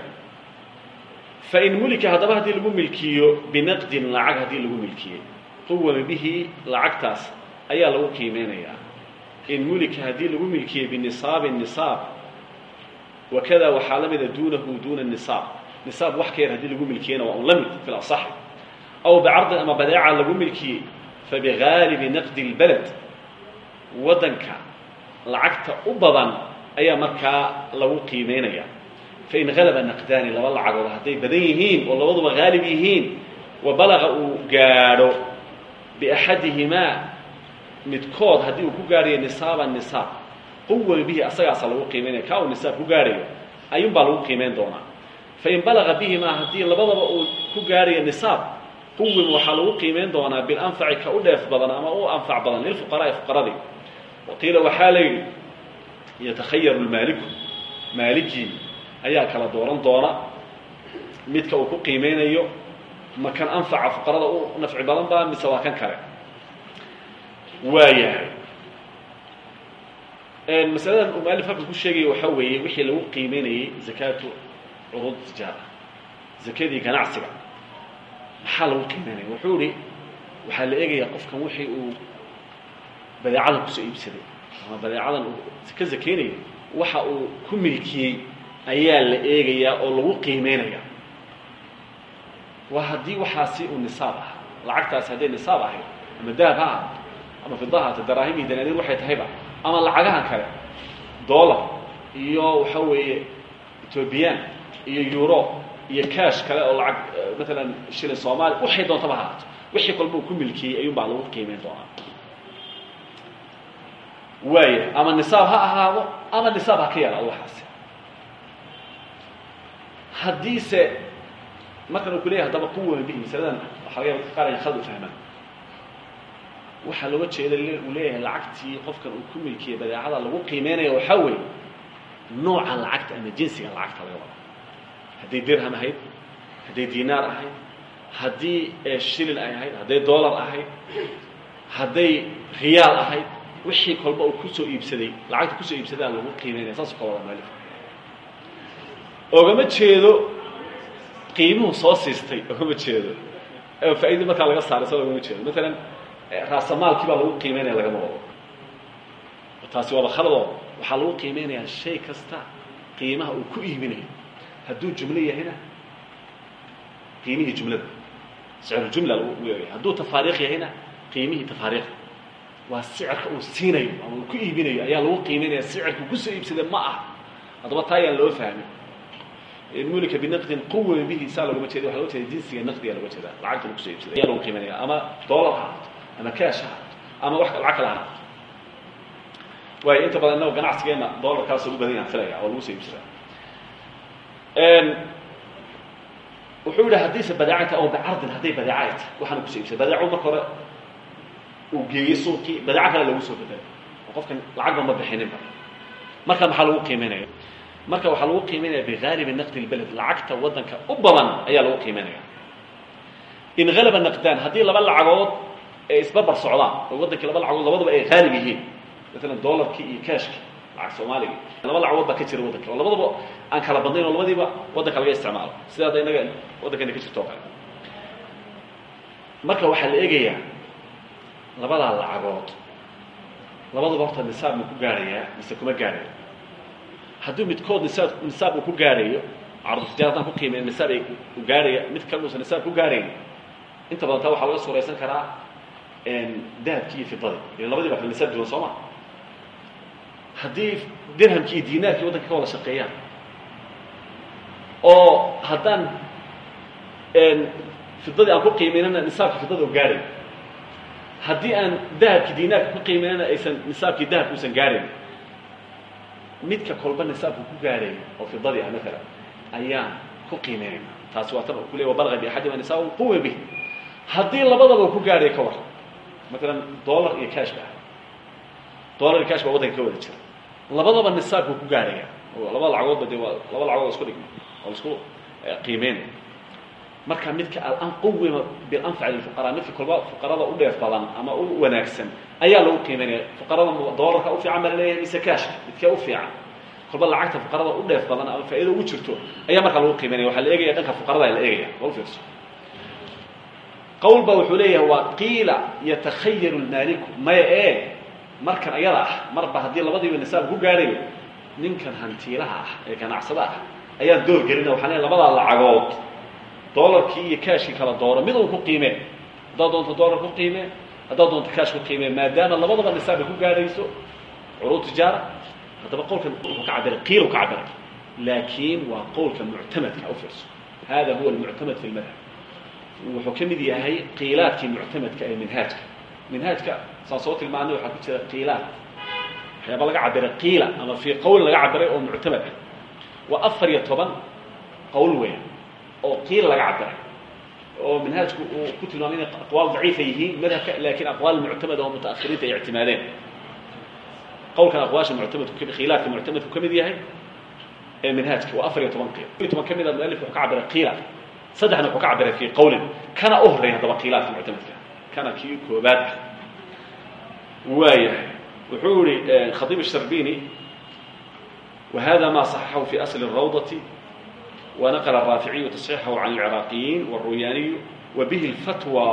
A: fain mulika haddaba haddii lagu milkiyo binaqdin lacag haddii lagu milkiyey quwama bihi lacagtaas ayaa lagu qiimeynayaa in mulika haddii lagu milkiyey binisaabin nisaab. Wakada waxaa la mida duunahu duuna nisaab. Wax ka yar lagu milkiyeyna waa un la mid fi lasaxi aw ama badeeca lagu milkiyey fabigaalibi naqdi اlbaled waddanka lacagta u badan ayaa markaa lagu qiimeynaya fain halaba naqdaani laba lacagood hadday badan yihiin oo labaduba haalib yihiin wa balaga uu gaadho biaxadihimaa midkood haddii uu ku gaadhayo nisaaba nisaab quwa bihi asagaasa lagu qiimeynaya kaa uu nisaab ku gaadhayo ayuunbaa lagu qiimeyn doonaa fain balaga bihimaa haddii labadaba uu ku gaadhayo nisaab quwim waxaa lagu qiimeyn doonaa bilanfaci ka u dheef badan ama u anfac badan lilfuqaraai fuqaradii waqiila waxaa la yidhi yatakhayaru lmaaliku maaligii ayaa kala dooran doona. Midka uu ku qiimeynayo ma kan anfaca fuqarada u nafci badan ba mise waa kan kale? Waayahay. Masaladan uu mualif halkan ku sheegaya waxaa weeye wixii lagu qiimeynayey zakaatu curuud tijaara. Zakadii ganacsiga. Maxaa lagu qiimeynaya wuxuu ihi waxaa la eegayaa qofkan wixii uu badeecadan ku soo iibsaday ama badeecadan uu ka zakeynayo waxa uu ku milkiyey ayaa la eegayaa oo lagu qiimeynaya waa haddii waxaasi uu nisaab ah lacagtaasi hadday nisaab ahayd ama dahab ha ahaato ama fida haata daraahim iyo danaaniir waxay tahayba ama lacagahan kale dollar iyo waxa weeye ethoobiyan iyo euro iyo cash kale oo lacag matalan shilin soomaaliya waxay doontaba haato wixii kolba uu ku milkiyey ayuun baa lagu qiimeyn doonaa. Waaya ama nisaab ha ahaado ama nisaab ha ka waxaasi haddiise markan uu ku leeyahay haddaba quwa bihi masaladan waxa laga yaba qaar ay khalad u fahmaan. Waxaa looga jeeda uu leeyahay lacagtii qofkan uu ku milkiyey badeecada lagu qiimeynaya waxaa weeye nooca lacagta ama jinsiga lacagta laga wada. Hadday dirham ahayd hadday dinaar ahayd haddii shilin ay ahayd hadday dollar ahayd hadday riyaal ahayd wixii kolba uu ku soo iibsaday lacagta ku soo iibsadaa lagu qiimeynaya saasoo ka wada maalif ogama jeedo qiimuhu soo siistay ogama jeedo faaidii markaa laga saaray sa ogama jeedo maalan raasamaalkii baa lagu qiimeynaya lagama wado taasi waaba khaladoo waxaa lagu qiimeynayaa shay kasta qiimaha uu ku iibinayo hadduu jumlo yahayna qiimihii jumlada sicrujumla lagu weegaya hadduu tafaariikh yahayna qiimihii tafaariikhda waa sicirka uu siinayo ama uu ku iibinayo ayaa lagu qiimeynaya sicirka ku soo iibsada ma aha. Haddaba taa ayaan loo fahmin mulika binaqdin quwa bihi saa loogama jeeda waxa loga jeeda jinsiga naqdiga loga jeeda lacagta lagu ku soo iibsaday ayaa lagu qiimeynaya ama dollar ha ahaato ama cash ha ahaato ama wax lacag kale ha ahaato waayo inta badan innago ganacsigeena dollarkaas ugu badan yaan filaya oo lagu soo iibsadaa wuxuu yidhi haddiise badeeca tahay oo bicardin hadday badeeca ay tahay waxaana ku soo iibsaday badeeco marka hore uu geeyey suuqii badeeco kale lagu soo bedelay oo qofkan lacagba ma bixininba marka maxaa lagu qiimeynaya marka waxaa lagu qiimeynaya bigaalibi naqdi lbeled lacagta waddanka u badan ayaa lagu qiimeynaya. In halaba naqdaan haddii laba lacagood ay isbarbar socdaan oo waddankii laba lacagood labadaba ay haalib yihiin maalan dollarkii iyo cashki lacag soomaaligii laba lacagood baa ka jira waddanka oo labadaba aan kala badnayn oo labadiiba waddanka laga isticmaalo. Sida hadda innaga waddankana ka jirto o kale. Marka waxaa la eegayaa labadaa lacagood labadaba horta nisaab ma ku gaadhayaa mise kuma gaadhayo hadduu midkood nisaab uu ku gaadhayo cardu tijaara haddaan ku qiimeyn nisaab ay u gaadhaya mid kale uusan nisaab ku gaadhayn inta badan taa waxaa laga suuraysan karaa dahabkii iyo fidadii. Ila labadii baa nisaab duwan soo ma. Dirhamkii iyo dinaarkii waddanka ka wada shaqeeyaan oo haddaan fidadii aan ku qiimeynana nisaabkii fidada u gaadhayn haddii aan dahabkii dinaarka ku qiimeynana aysan nisaabkii dahabka uusan gaadhayn midka kolba nisaabku ku gaadhayo oo fidadii ah maalan ayaan ku qiimeynayna taasi waa tan ku leey wabalga biaxadima nisaabun quwa bih haddii labadaba ku gaadhayo ka war maalan dollar iyo cash ba ah dollar iyo cash baa waddanka ka wada jira. Labadaba nisaabku ku gaadhaya oo laba lacagoodba dee waa laba lacagood isku dhigma oo la isku qiimeynaya marka midka alan quwima bilanfac lilfuqaraa midka kolba fuqarada u dheef badan ama u wanaagsan ayaa lagu qiimeynaya fuqarada dollarka u fiican baa la leeyahay mise cashka midkee u fiican. Kolba lacagta fuqarada u dheef badan ama faa'iida ugu jirto ayaa markaa lagu qiimeynaya waxaa la eegaya dhanka fuqarada la eegaya. Wal fiirso. Qowl ba wuxuu leeyahay waa qiila yatakhayaru lmaaliku. Maya ee markan ayada ah marba haddii labadiiba nisaab ku gaadhayo ninkan hantiilaha ah ee ganacsada ah ayaan door gelina waxaan leeyahay labadaa lacagood dollarkii iyo cashkii kala dooro. Mid uu ku qiimee haddaad doonto ku qiimee haddaad doonto cash ku qiimee maadaama labadaba nisaab ay ku gaadhayso curuud tijaara haddaba qowlkan wuxuu ka cabiray qiilu ka cabiray laakiin waa qowlka muctamadka u fiirso. Hada huwa almuctamad fi lmadhab wuxuu ka mid yahay qiilaadkii muctamadka ee minhaajka. Minhaajka saan soo tilmaanay waxaa ku jira qiilaad. Waxyaaba laga cabiray qiila ama fii qowl laga cabiray oo muctamad ah. Waa afar iyo toban qowl weyn oo qiil laga cabiray oo minhaajku uu ku tilmaamay inay aqwaal daciifa yihiin madhabka laakiin aqwaal muctamada oo mutaahiriinta ay ictimaadeen qowlkan aqwaasha muctamadku khilaafka muctamadku ka mid yahay ee minhaajka waa afar iyo toban qiil iyo toban ka mid a mualif wuxuu ka cabiray qiila saddexna wuxuu ka cabiray fii qowlin kana u horreeya haddaba qiilaadka muctamadka kana kii koobaad ah waayahay wuxuu yihi khadiib الsharbini وhada ma صaxaxahu fi asl الrawdة ونqل الرافعي تصحيحه عن العراقيين والروyاني وbه الفتوى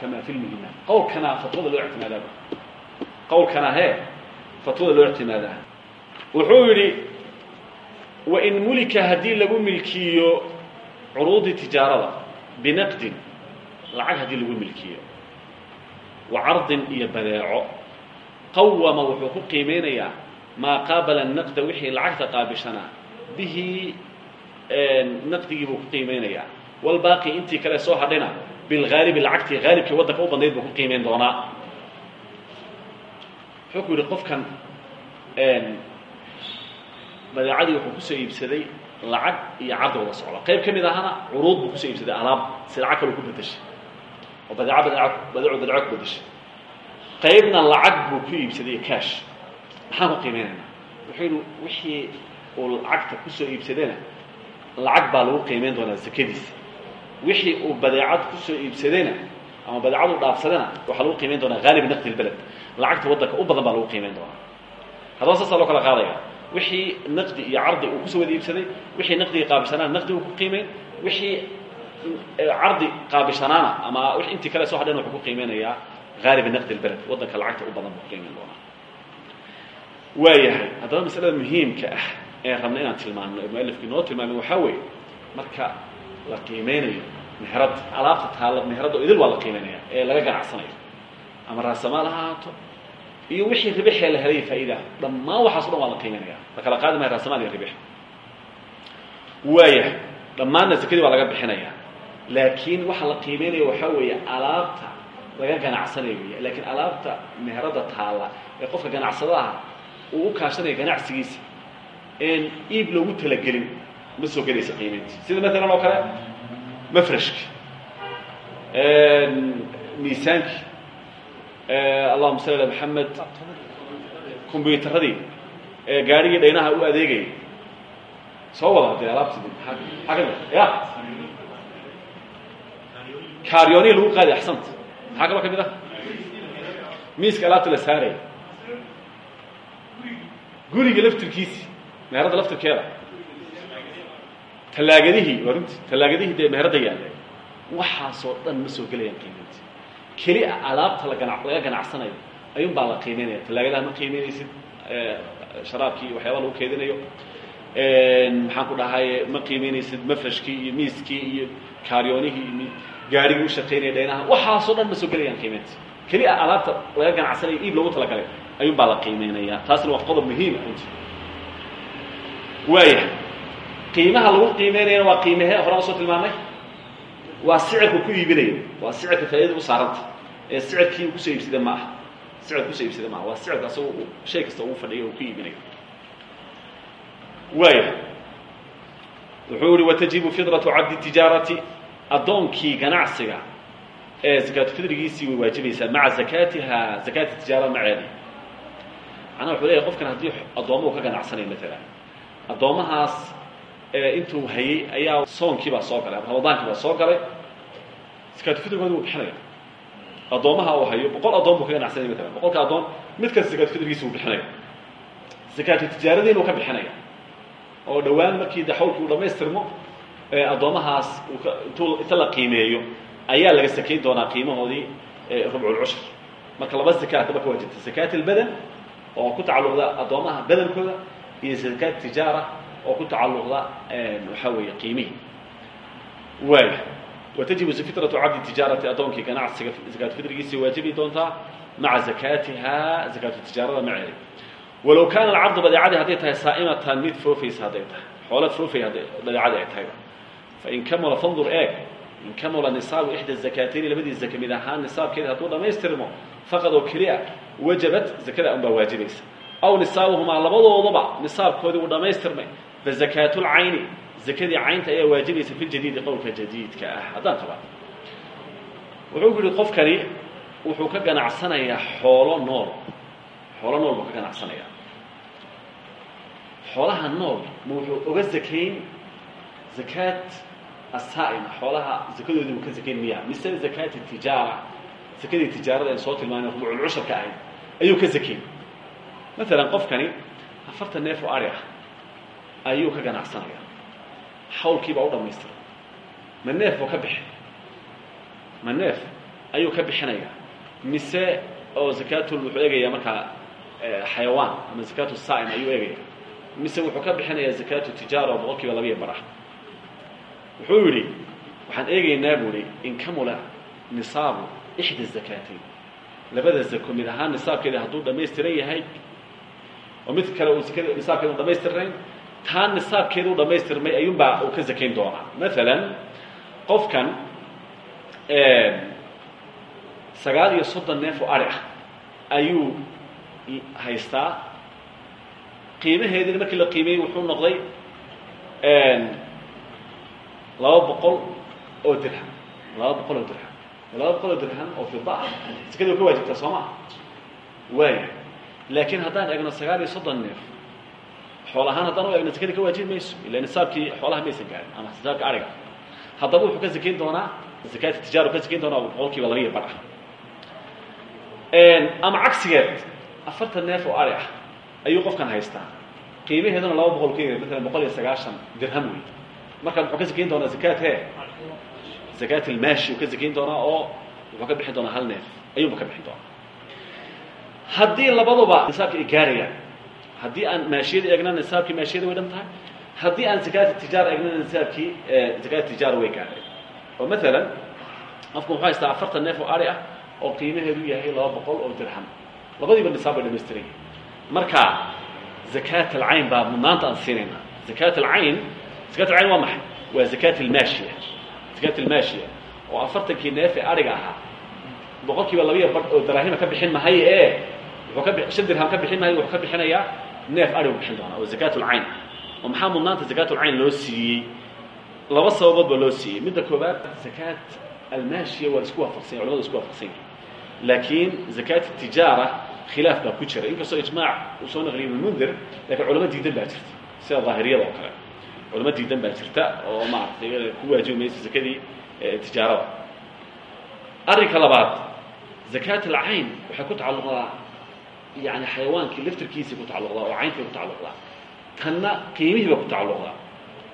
A: كما في المهمات qowlkana فتwada loo اعtimaada qowlkana he fatwada loo اعtimaada wuxuu yihi وin mulika haddii lagu milkiyo curuudi tijaarada بnaqdin lacag haddii lagu milkiyo وacardin iyo badeeco qawama wuxuu ku qiimeynayaa maa qaabala naqda wixii lacagta qaabishanaa bihi naqdigii buu ku qiimeynayaa walbaaqi intii kale soo hadhina bilhaalibi lacagtii haalibkii waddanka u bandayd buu ku qiimeyn doonaa. Wuxuu ku yidhi qofkan badeecadii wuxuu ku soo iibsaday lacag iyo cardi wada socda. Qayb ka mid ahana curuud buu ku soo iibsaday alaab. Si lacag kaloo ku bedeshay. Oo badeeco badeeco badeeco ku bedeshay. Qaybna lacag buu ku iibsaday cash. Maxaan ku qiimeynaynaa wuxuu yidhi wixii uu lacagta ku soo iibsadayna lacag baa lagu qiimeyn doonaa sakadiisa wixii uu badeecad ku soo iibsadayna ama badeecad u dhaafsadana waxaa lagu qiimeyn doonaa haalib naqdi lbeled lacagta waddanka u badan baa lagu qiimeyn doonaa. Haddaba saasaa loo kala qaadaya. Wixii naqdi iyo cardi uu ku soo wada iibsaday wixii naqdiga qaabishanaana naqdi uu ku qiimeyn wixii cardi qaabishanaana ama intii kale soo hadheen wuxuu ku qiimeynayaa haalib naqdi lbeled waddanka lacagta u badan buu ku qiimeyn doonaa. Waayahay haddaba masalada muhiimka ah ee rabna inaan tilmaamno mualifku inoo tilmaamay waxaa weeye marka la qiimeynayo meherada alaabta taalla meherada idil waa la qiimeynaya ee laga ganacsanayo. Ama raasamaal ha ahaato iyo wixii ribixee la helay faa'iidaha dhammaan waxaaso dhan waa la qiimeynaya. La kala qaadi maya raasamaal iyo ribix waayahay dhammaanna sakadii waa laga bixinaya. Laakiin waxa la qiimeynaya waxaa weeye alaabta laga ganacsanayo wey laakiin alaabta meherada taalla ee qofka ganacsadaha uu u kaashanayo ganacsigiisa een iib loogu talagelin ma soo gelaysa qiimayntii. Sida maalan oo kale mafrashki miisaankii allahuma salli ala maxamed combyuutaradii gaarigii dhaynaha u adeegayay soo wada dee alaabti maa maxaa ka mid ya. Karyoni lagu qaadi axsanta maxaa kaloo ka ah miiska alaabta la saaraya guriga laftirkiisi meherada laftirkeeda tallaagadihii waa runti tallaagadihii dee meherada yaalla waxaasoo dhan ma soo gelayaan qiimaynti keli a alaabta lagana laga ganacsanayo ayuun baa la qiimeynaya. Tallaagadaha ma qiimeynaysid sharaabkii waxyaaba lagu keedinayo. Maxaan ku dhahay ma qiimeynaysid mafrashkii iyo miiskii iyo kaaryoonihii iyo gaarigii u shaqaynaya dhaynaha waxaasoo dhan ma soo gelayaan qiimeynti keli a alaabta laga ganacsanayo iib loogu talagalay ayuun baa la qiimeynaya. Taasna waa qodob muhiima runti waaya qiimaha lagu qiimeynayana waa qiimahee horaan u soo tilmaamay? Waa sicirku ku iibinayo waa sicirka faaidada u saaranta. Ee sicirkii ku soo iibsada ma aha. Sicir ku soo iibsada maaha waa sicirka asagoo shay kasta uu fadhiyo uu ku iibinayo waaya wuxuu yihi watajibu fidratu cabdi tijaarati. Addoonkii ganacsiga ee zakaatufidrigiisii way waajibaysaa maca zakaatiha zakaati tijaara maceedi macnaha wuxuu leeyahy qofkan haddii addoomma uu ka ganacsanayo maalan addoommahaas intuu hayey ayaa soonkii baa soo galay ama ramadaankii baa soo galay. Zakaatufidrigoodi wuu bixinaya. Addoommaha uu hayo boqol addoon buu ka ganacsanaya maalan boqolka addoon mid kasta zakaatufidrigiisi wuu bixinaya. Zakaatu tijaaradiina uu ka bixinaya. Oo dhowaan markii de xawlkii uu dhamaystirmo addoommahaas intuu inta la qiimeeyo ayaa laga sakayn doonaa qiimahoodii rubculcushur marka laba zakaat marka waa jirta. Zakaat albadan oo ku tacalluqda addoommaha badankooda iyo zakaat tijaara oo ku tacalluqda waxaa weeye qiimihii waaya watajibu fitratu cabdi tijaarati addoonkii ganacsiga zakaatu fidrigiisii waajibi doontaa maca zakaatiha zakaatu tijaarada maceeda walow kaana alcabdu badeecadii hadday tahay mid foofaysa hadday tahay. Xoolad foofay hadday badeecadii ay tahayba fain kamula fandur eeg. In kamula nisaabu ixda zakaatayni labadii zaka mid ahaan nisaabkeeda hadduu dhammaystirmo faqad oo keliya wajabat zakada unbaa waajibaysa aw nisaabuhumaa labadoodaba nisaabkoodii uu dhammaystirmay fazakaatu lcayni zakadii caynta ayaa waajibaysa fi ljadiidi qowlka jadiidka ah haddaan qabaa wuxuu ku yihi qofkani wuxuu ka ganacsanayaa xoolo nool xoolo nool buu ka ganacsanayaa xoolaha nool ma wuxuu oga zakayn zakaat asaa'ima xoolaha zakadoodii buu ka zakayn miya mise zakaati tijaara zakadii tijaarada en soo tilmaamay rubuculcusharka ahayd ayuu ka zakayn maalan qofkani afartan neef oo ari ah ayuu ka ganacsanaya xawlkiibaa u dhamaystiray ma neef buu ka bixi? Ma neef ayuu ka bixinaya mise oo zakaatul wuxuu eegaya markaa xayawaan ama zakaatu saa'im ayuu eegaya mise wuxuu ka bixinayaa zakaatu tijaara oo boqol kiiba labiya bar ah wuxuu yidhi waxaan eegaynaa buu ihi in kamula nisaabu ixda zakaatayn labada zako mid ahaan nisaabkeeda hadduu dhammaystiran yahay oo mid kale uu sakada nisaabkeeda u dhamaystirnayn taa nisaabkeeda u dhamaystirmay ayuunbaa uu ka sakayn doonaa. Maalan qofkan sagaal iyo soddon neef oo ari ah ayuu haystaa. Qiimaheediina markii la qiimeeyey wuxuu noqday laba boqol oo dirham. Laba boqol oo dirham. Laba boqol oo dirham oo fida ah sekadii wa ka waajibtaa soo maa waaya laakiin haddaan eegno sagaal iyo soddon neef xool ahaan haddaan u eegno sekadii ka waajibi mayso ila nisaabkii xoolaha maysan gaarin ama nisaabka ariga haddaba wuxuu ka sakayn doonaa zakaat tijaara ka sakayn doonaa boqol kiiba laba iyo bar ah ama cagsigeed afartan neef oo ari ah ayuu qofkan haystaa qiimaheeduna laba boqol ka yar maalan boqol iyo sagaashan dirham wey marka muxuu ka sakayn doonaa zakaat he zakaat ilmaashi uu ka sakayn doonaa oo wuxuu ka bixin doonaa hal neef ayuuba ka bixin doonaa haddii labaduba nisaabka ay gaarayaan haddii aan maashiyada eegna nisaabkii maashiyada way dhan tahay haddii aan zakaat tijaara eegna nisaabkii zakaat tijaara way gaareen. Oo maalan qofku muxuu haystaa afartan neef oo ari ah oo qiimaheedu yahay laba boqol oo dirham. Labadiiba nisaab bay dhamaystiran yihiin marka zakaat alcayn baa mudnaanta aan siinaynaa zakaat alcayn zakaat alcayn waa maxay? Waa zakaat almaashiya zakaat almaashiya oo afartankii neef ee ariga ahaa boqol kiiba labaiyo badh oo daraahima ka bixin mahayo ee wuxuu ka bi shan dirham ka bixin mahayo wuxuu ka bixinayaa neef ari u bixin doonaa oo zakaat alcayn oo maxaa mudnaanta zakaat alcayn loo siiyey? Laba sababood baa loo siiyey. Midda koobaad zakaat almaashiya waa isku waafaqsanya culamadu isku waafaqsan yahi laakiin zakaat tijaara khilaaf baa ku jira. Inkastoo ijmaac uu soo naqliyay ibn mundir lakiin culamo diidan baa jirta sida daahiriyada oo kale. Culamo diidan baa jirta oo maaragtay ku waajibi maysa zakadii tijaarada. Arrinka labaad zakaat alcayn waxay ku tacalluqdaa yani xayawaankii laftirkiisii ku tacalluqdaa oo cayntay ku tacalluqdaa. Tanna qiimihii ba ku tacalluqdaa.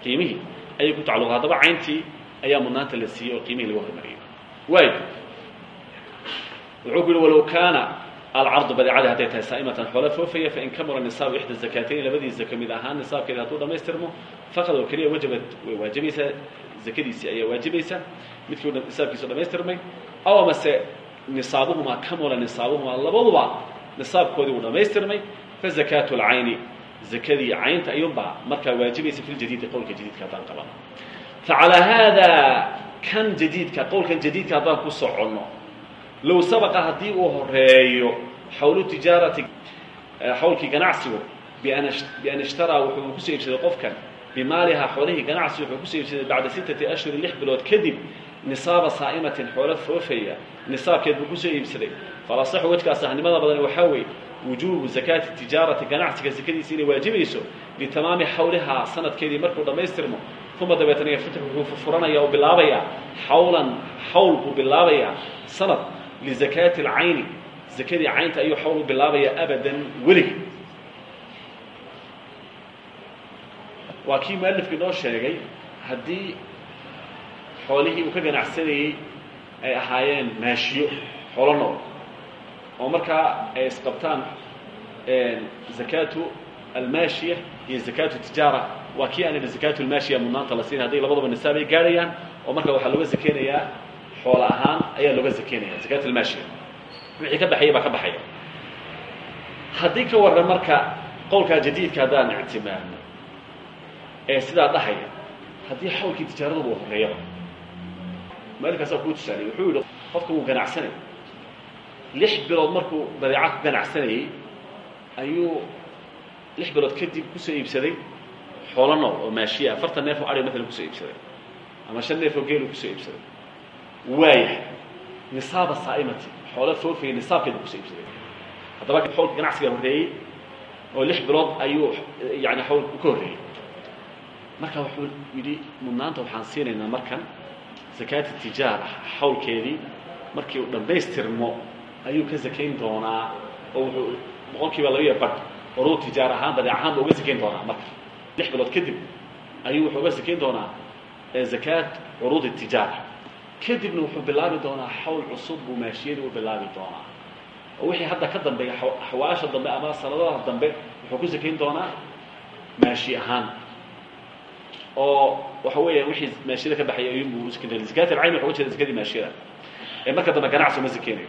A: Qiimihii ayay ku tacalluqdaa. Haddaba cayntii ayaa mudnaanta la siiyey oo qiimihii laga hormariyey. Waayo wuxuu ku yihi walow kaana alcardu badeecadii hadday tahay saa'imatan xoola foofaya fain kamura nisaabu ixda zakatayn labadii zaka mid ahaan nisaabkeeda hadduu dhamaystirmo faqad oo keliya wajabad way waajibaysaa zakadiisii ayaa waajibaysa midkii nisaabkiisu dhamaystirmay aw amase nisaabuhumaa kamula nisaabuhumaa labaduba nisaabkoodii uu dhamaystirmay fazakaatu lcayni zakadii caynta ayuunbaa markaa waajibaysa fi ljadiidi qowlka jadiidka haddaan qabano facalaa haadaa kan jadiidka qowlkan jadiidka haddaan ku soconno low sabaqa haddii uu horeeyo xawlu tijaarati xawlkii ganacsigu bian ishtaraa wuxuu ku soo iibsaday qofkan bimaalihaa xoolihii ganacsi wuxuu ku soo iibsaday bacda sittati ashhuri lix bilood kadib nisaaba saa'imatin xoolo foofaya nisaabkeed buu ku soo iibsaday. Falasaxu wejkaa sahnimada badan waxaa weeye wujuubu zakaati tijaarati ganacsiga zakadiisa inay waajibayso litamaami xawlihaa sanadkeedii markuu dhammaystirmo. Uma dabeetana yaftax wuxuu furanaya oo bilaabayaa xawlan xawl buu bilaabayaa sanad lizakaati alcayni zakadii caynta ayuu xawl u bilaabayaa abadan weligi waa kii mualifkii noo sheegay haddii xoolihii uu ka ganacsanayey ay ahaayeen maashiyo xoolo nool oo markaa ay isqabtaan zakaatu almaashiya iyo zakaatu tijaara waa kii aan zakaatu lmaashiya mudnaanta la siin hadday labadaba nisaab ay gaarhayaan oo marka waxaa looga zakeynayaa xoola ahaan ayaa looga zakeynaya zakaat almaashiya wixii ka baxaya baa ka baxaya. Haddii ka warran marka qowlkaa jadiidka haddaan ictimaadno ee sidaa dhahaya haddii xawlkii tijaaradu uu horeeyaba maalkaasaa kuu tusaaliyey wuxuu yidhi qofka wuu ganacsanay. Lix bilood markuu badeeca ku ganacsanayey ayuu lix bilood kadib ku soo iibsaday xoolo nool oo maashiya afartan neef oo adhi maalan ku soo iibsaday ama shan neef oo geelu ku soo iibsaday. Waaya nisaaba saa'imati xoolo foofaya nisaabkeeda ku soo iibsaday. Haddaba xawlka ganacsiga horreeyey oo lix bilood ayuu yani xawl ka horreeyey marka wuxuu yidhi mudnaanta waxaan siinaynaa markan zakaati tijaara xawlkeedii markii uu dhammaystirmo ayuu ka zakayn doonaa oo wuxuu boqol kiiba labaiyo badh oruu tijaar ahaan badeec ahaan ba uga zakayn doonaa marka lix bilood kadib ayuu wuxuu uga zakayn doonaa zakaat curuudi tijaara. Kadibna wuxuu bilaabi doonaa xawl cusub buu maashiyadii u bilaabi doonaa. Oo wixii hadda ka dambeeya xawaasha dambe ama sanadaha dambe wuxuu ku zakayn doonaa maashi ahaan oo waxa weeya wixii maashiyada ka baxaya ayuunbuu zakayn doonaa zakaat alcayn waxa uga jeeda zakadii maashiyada ee marka dambe ganacsi uma zakeynayo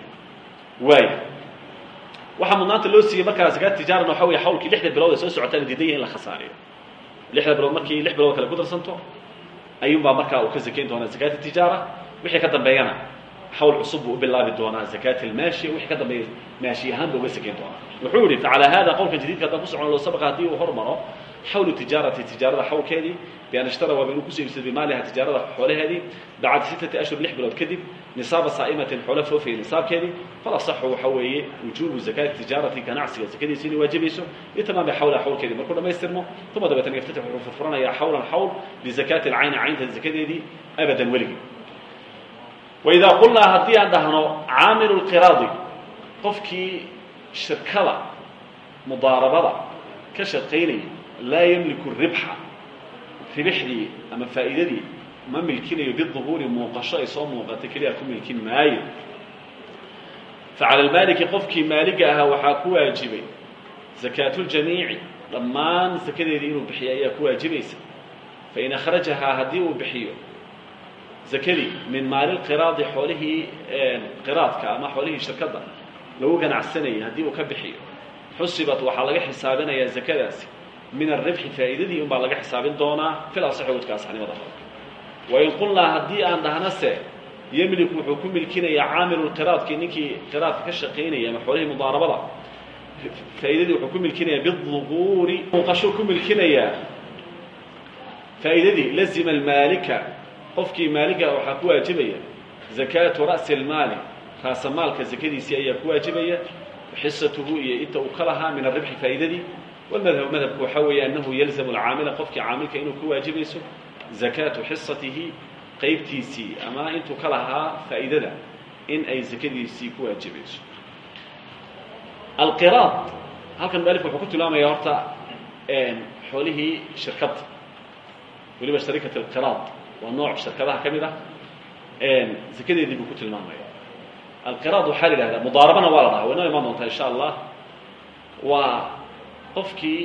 A: waaya waxaa mudnaanta loo siiyey markaa zakaat tijaarana waxa wey xawlkii lixda bilood ee soo socotaan diidaya in la khasaariyo. Lixda bilood markii lix bilood kale ku darsanto ayuunbaa markaa uu ka zakayn doonaa zakaat tijaara. Wixii ka dambeeyana xawl cusub buu u bilaabi doonaa zakaat almaashiya wixii ka dambeeya maashi ahaan buu uga zakayn doonaa. Wuxuu yihi facalaa hada qowlkan jadiidka haddaan ku socon loo sabaqa haddii uu hormaro xawlu tijaarati tijaarada xawlkeedii bian ishtara waaba inuu ku soo iibsado bimaaliha tijaarada xoolaheedii bacda sittati ashhur lix bilood kadib nisaaba saa'imatin xoolo foofaya nisaabkeedii fal asaxu waxa weeye wujuubu zakaati tijaarati ganacsiga zakadiisa inay waajibayso litamaami xawlaha xawlkeedii markuu dhamaystirmo uma dabeetana yaftatax wuxuu furfuranayaa xawlan xawl bizakaati alcayni caynta zakadeedii abadan weligii waidaa qulnaa haddii aan dhahno caamilu lqiraadi qofkii shirkada mudaarabada ka shaqaynaya laa yamliku ribxa ribixdii ama faa'iidadii ma milkinayo biduhuuri muuqasho ay soo muuqatay keliya ku milkin maayo facala lmaaliki qofkii maaliga ahaa waxaa ku waajibay zakaatuljamiici dhammaan zakadeedii inuu bixiyo ayaa ku waajibaysa fain akhrajahaa haddii uu bixiyo zakadii min maali lqiraadi xoolihii qiraadka ama xoolihii shirkadda lagu ganacsanayay haddii uu ka bixiyo xusibat waxaa laga xisaabinayaa zakadaasi min aribxi faa'iidadii un baa laga xisaabin doonaa fil asaxi wajka asaxnimada wain qulnaa haddii aan dhahnase yemliku wuxuu ku milkinayaa caamilu lqiraadkii ninkii qiraadka ka shaqaynaya ama xoolihii mudaarabada faa'iidadii wuxuu ku milkinayaa biduhuuri muuqashuu ku milkinayaa faa'iidadii lazima almaalika qofkii maaliga waxaa ku waajibaya zakaatu ra'si lmaali raasamaalka zakadiisii ayaa ku waajibaya xisatuhu iyo inta uu ka lahaa min aribxi faa'iidadii walmadhab madhabku waxaa weeye annahu yalzamu alcaamila qofkii caamilka inuu ku waajibayso zakaatu xisatihi qaybtiisii ama intuu ka lahaa faa'iidada in ay zakadiisii ku waajibayso alqiraad halkan mualif wuxuu ku tilmaamaya horta xoolihii shirkadda weliba shariikat alqiraad waa nooc shirkadaha ka mid ah zakadeedii buu ku tilmaamaya alqiraad waxaa la yidhahdaa mudaarabana waa la dhahaa waynoo imaan doontaa insha allah waa qofkii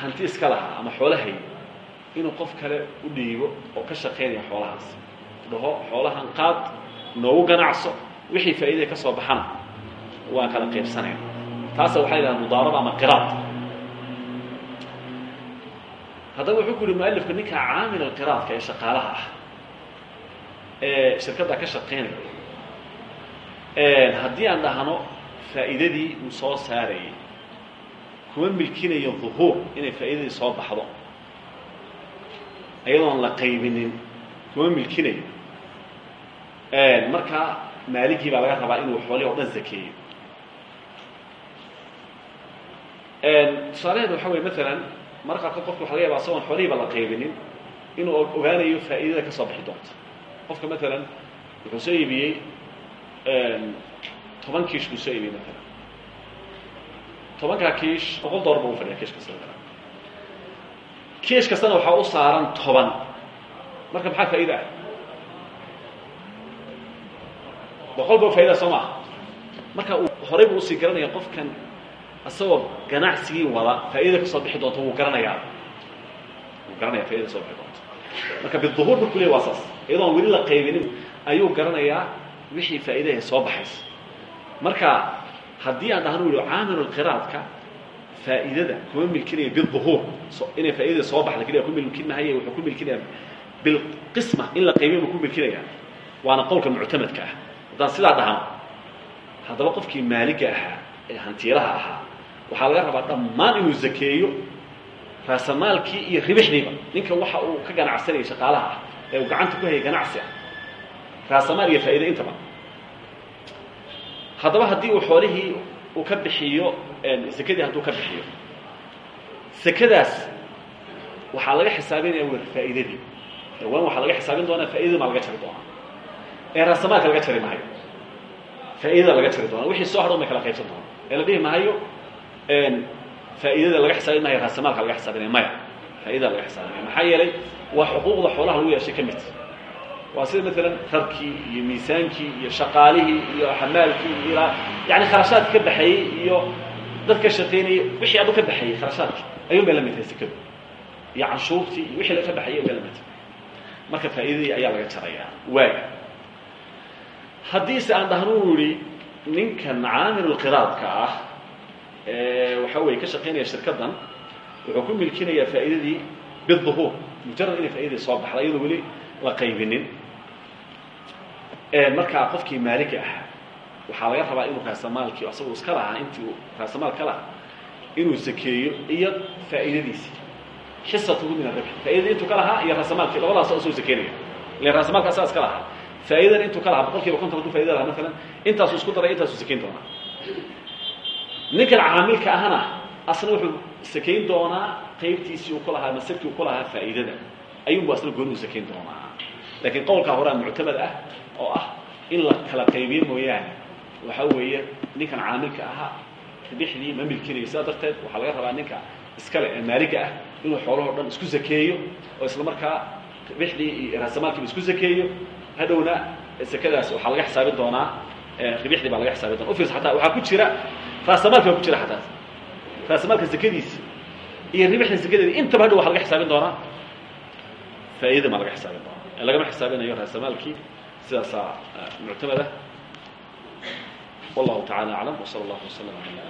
A: hanti iska lahaa ama xoolahay inuu qof kale u dhiibo oo ka shaqaynaya xoolahaas. Dhaho xoolahan qaad noogu ganacso. Wixii faa'iidaya ka soo baxana waan kala qaybsanayna taasa waxaa la yidhahdaa mudaaraba ama qiraad. Haddaba wuxuu ku yihi mualifku ninka caamil alqiraadka ee shaqaalaha ah ee shirkadda ka shaqaynaya haddii aan dhahno faa'iidadii uu soo saarayay kuma milkinayo duhuur inay faa'iidadii soo baxdo. Iyadoon la qaybinin kuma milkinayo markaa maaligii baa laga rabaa inuu xoolihi o dhan zakeeyo. Tusaalaheedu waxa weye maalan mar qaarkood qofka waxa laga yaba asagoon xoolihiiba la qaybinin inuu ogaanayo faa'iidada ka soo bixi doonto qofka maalan wuxuu soo iibiyey toban kiish buu soo iibiyey maalan tobankaa kiish boqol doollar buu u fadhiya kiish kasta kiish kastana waxaa u saaran toban. Marka maxaa faa'iida ah? Boqol ba faaida soo maaha marka uu horay buu u sii garanaya qofkan isagoo ganacsigii wada faa'iidada ka soo bixi doonto wuu garanayaa. Wuu garanaya faidada ka soo bixi doonto. Marka biduhuur markuu leey waa saas. Iyadoon weli la qaybinin ayuu garanayaa wixii faa'iidaha soo baxaysa. Marka haddii aan dhahno yihi caamilu qiraadka faa'iidada kuma milkinaya biduhuur inay faa'iidada soo baxda keliya ku milkin mahaye wuxuu ku milkinaya bilqisma in la qaybiyo buu ku milkinaya waana qowlka muctamadka ah. Haddaan sidaa dhahno haddaba qofkii maaliga ahaa ee hantiilaha ahaa waxaa laga rabaa dhammaan inuu zakeeyo raasamaalkii iyo ribixdiiba ninka waxa uu ka ganacsanayay shaqaalaha ah ee uu gacanta ku hayay ganacsi ah. Raasamaal iyo faa'iida intaba haddaba haddii uu xoolihii uu ka bixiyo zakadii hadduu ka bixiyo. Zakadaas waxaa laga xisaabinaya wer faa'iidadii. Dhawaan waxaa laga xisaabin doonaa fa'idadii maa laga jari doonaa. Ee raasamaalka laga jari mahayo faa'iidada laga jari doona wixii soo hadhan bay kala qaybsan doona ee la dhihi maayo faa'iidada laga xisaabin maayo raasamaalka laga xisaabinaya maya faa'iidada laga xisaabinaya maxaa yeelay waa xuquuqda xoolaha lagu yeeshay ka mid waa sida maalan rarkii iyo miisaankii iyo shaqaalihii iyo xamaalkii iyo ilaa yani kharashaadki ka baxeeyey iyo dad ka shaqaynayay wixii adu ka baxeeyey kharashaadkii ayuun bay la mid tahay sekadu iyo canshuurtii iyo wixii ka baxeeyey bay la mid tahay marka faa'iidadii ayaa laga jarayaa. Waaga haddiise aan dhahno u yihi ninkan caamilulqiraadka ah waxa weeye ka shaqaynaya shirkaddan wuxuu ku milkinayaa faa'iidadii biduhuur mujarad inay faaidadii soo baxda iyadoo weli la qaybinin markaa qofkii maaliga ahaa waxaa laga rabaa inuu raasamaalkii asagoo iska lahaa intii raasamaal ka lahaa inuu sakeeyo iyo faa'iidadiisii xisatuhu min arabxi faaidadii intuu ka lahaa iyo raasamaalkii labadaas soo sakeynaya. Ilan raasamaalka asaga iska lahaa. Faa'idadan intuu ka lahaa boqol kiiba konton haduu faida lahaa maalan intaasuu isku daray intaasuu sakeyn doonaa. Ninkan caamilka ahana asna wuxuu sakayn doonaa qaybtiisii uu ku lahaa masirkii uu ku lahaa faa'iidada. Ayuunbu asna gooni u sakayn doonaa. Laakiin qowlkaa horaa muctamad ah oo ah in la kala qaybiyo mooyaane. Waxa weeye ninkan caamilka ahaa bixdii ma milkinayo sidaa darteed waxaa laga rabaa ninka iskale ee maaliga ah inuu xoolahoo dhan isku sakeeyo oo isla markaa bixdii iyo raasamaalkiiba isku sakeeyo hadhowna sekadaas waxaa laga xisaabin doonaa ribixdii baa laga xisaabin doona ufiirsa ataa waxaa ku jira raasamaalki baa ku jira xataa. Raasamaalka sekadiisi iyo ribixda sekadeedi intaba hadhow waxa laga xisaabin doonaa. Faa'iidada maa laga xisaabin doonaa. Lagama xisaabinayo raasamaalkii sidaasaa muctamada wallahu tacala aclam wsala allahu waslama ala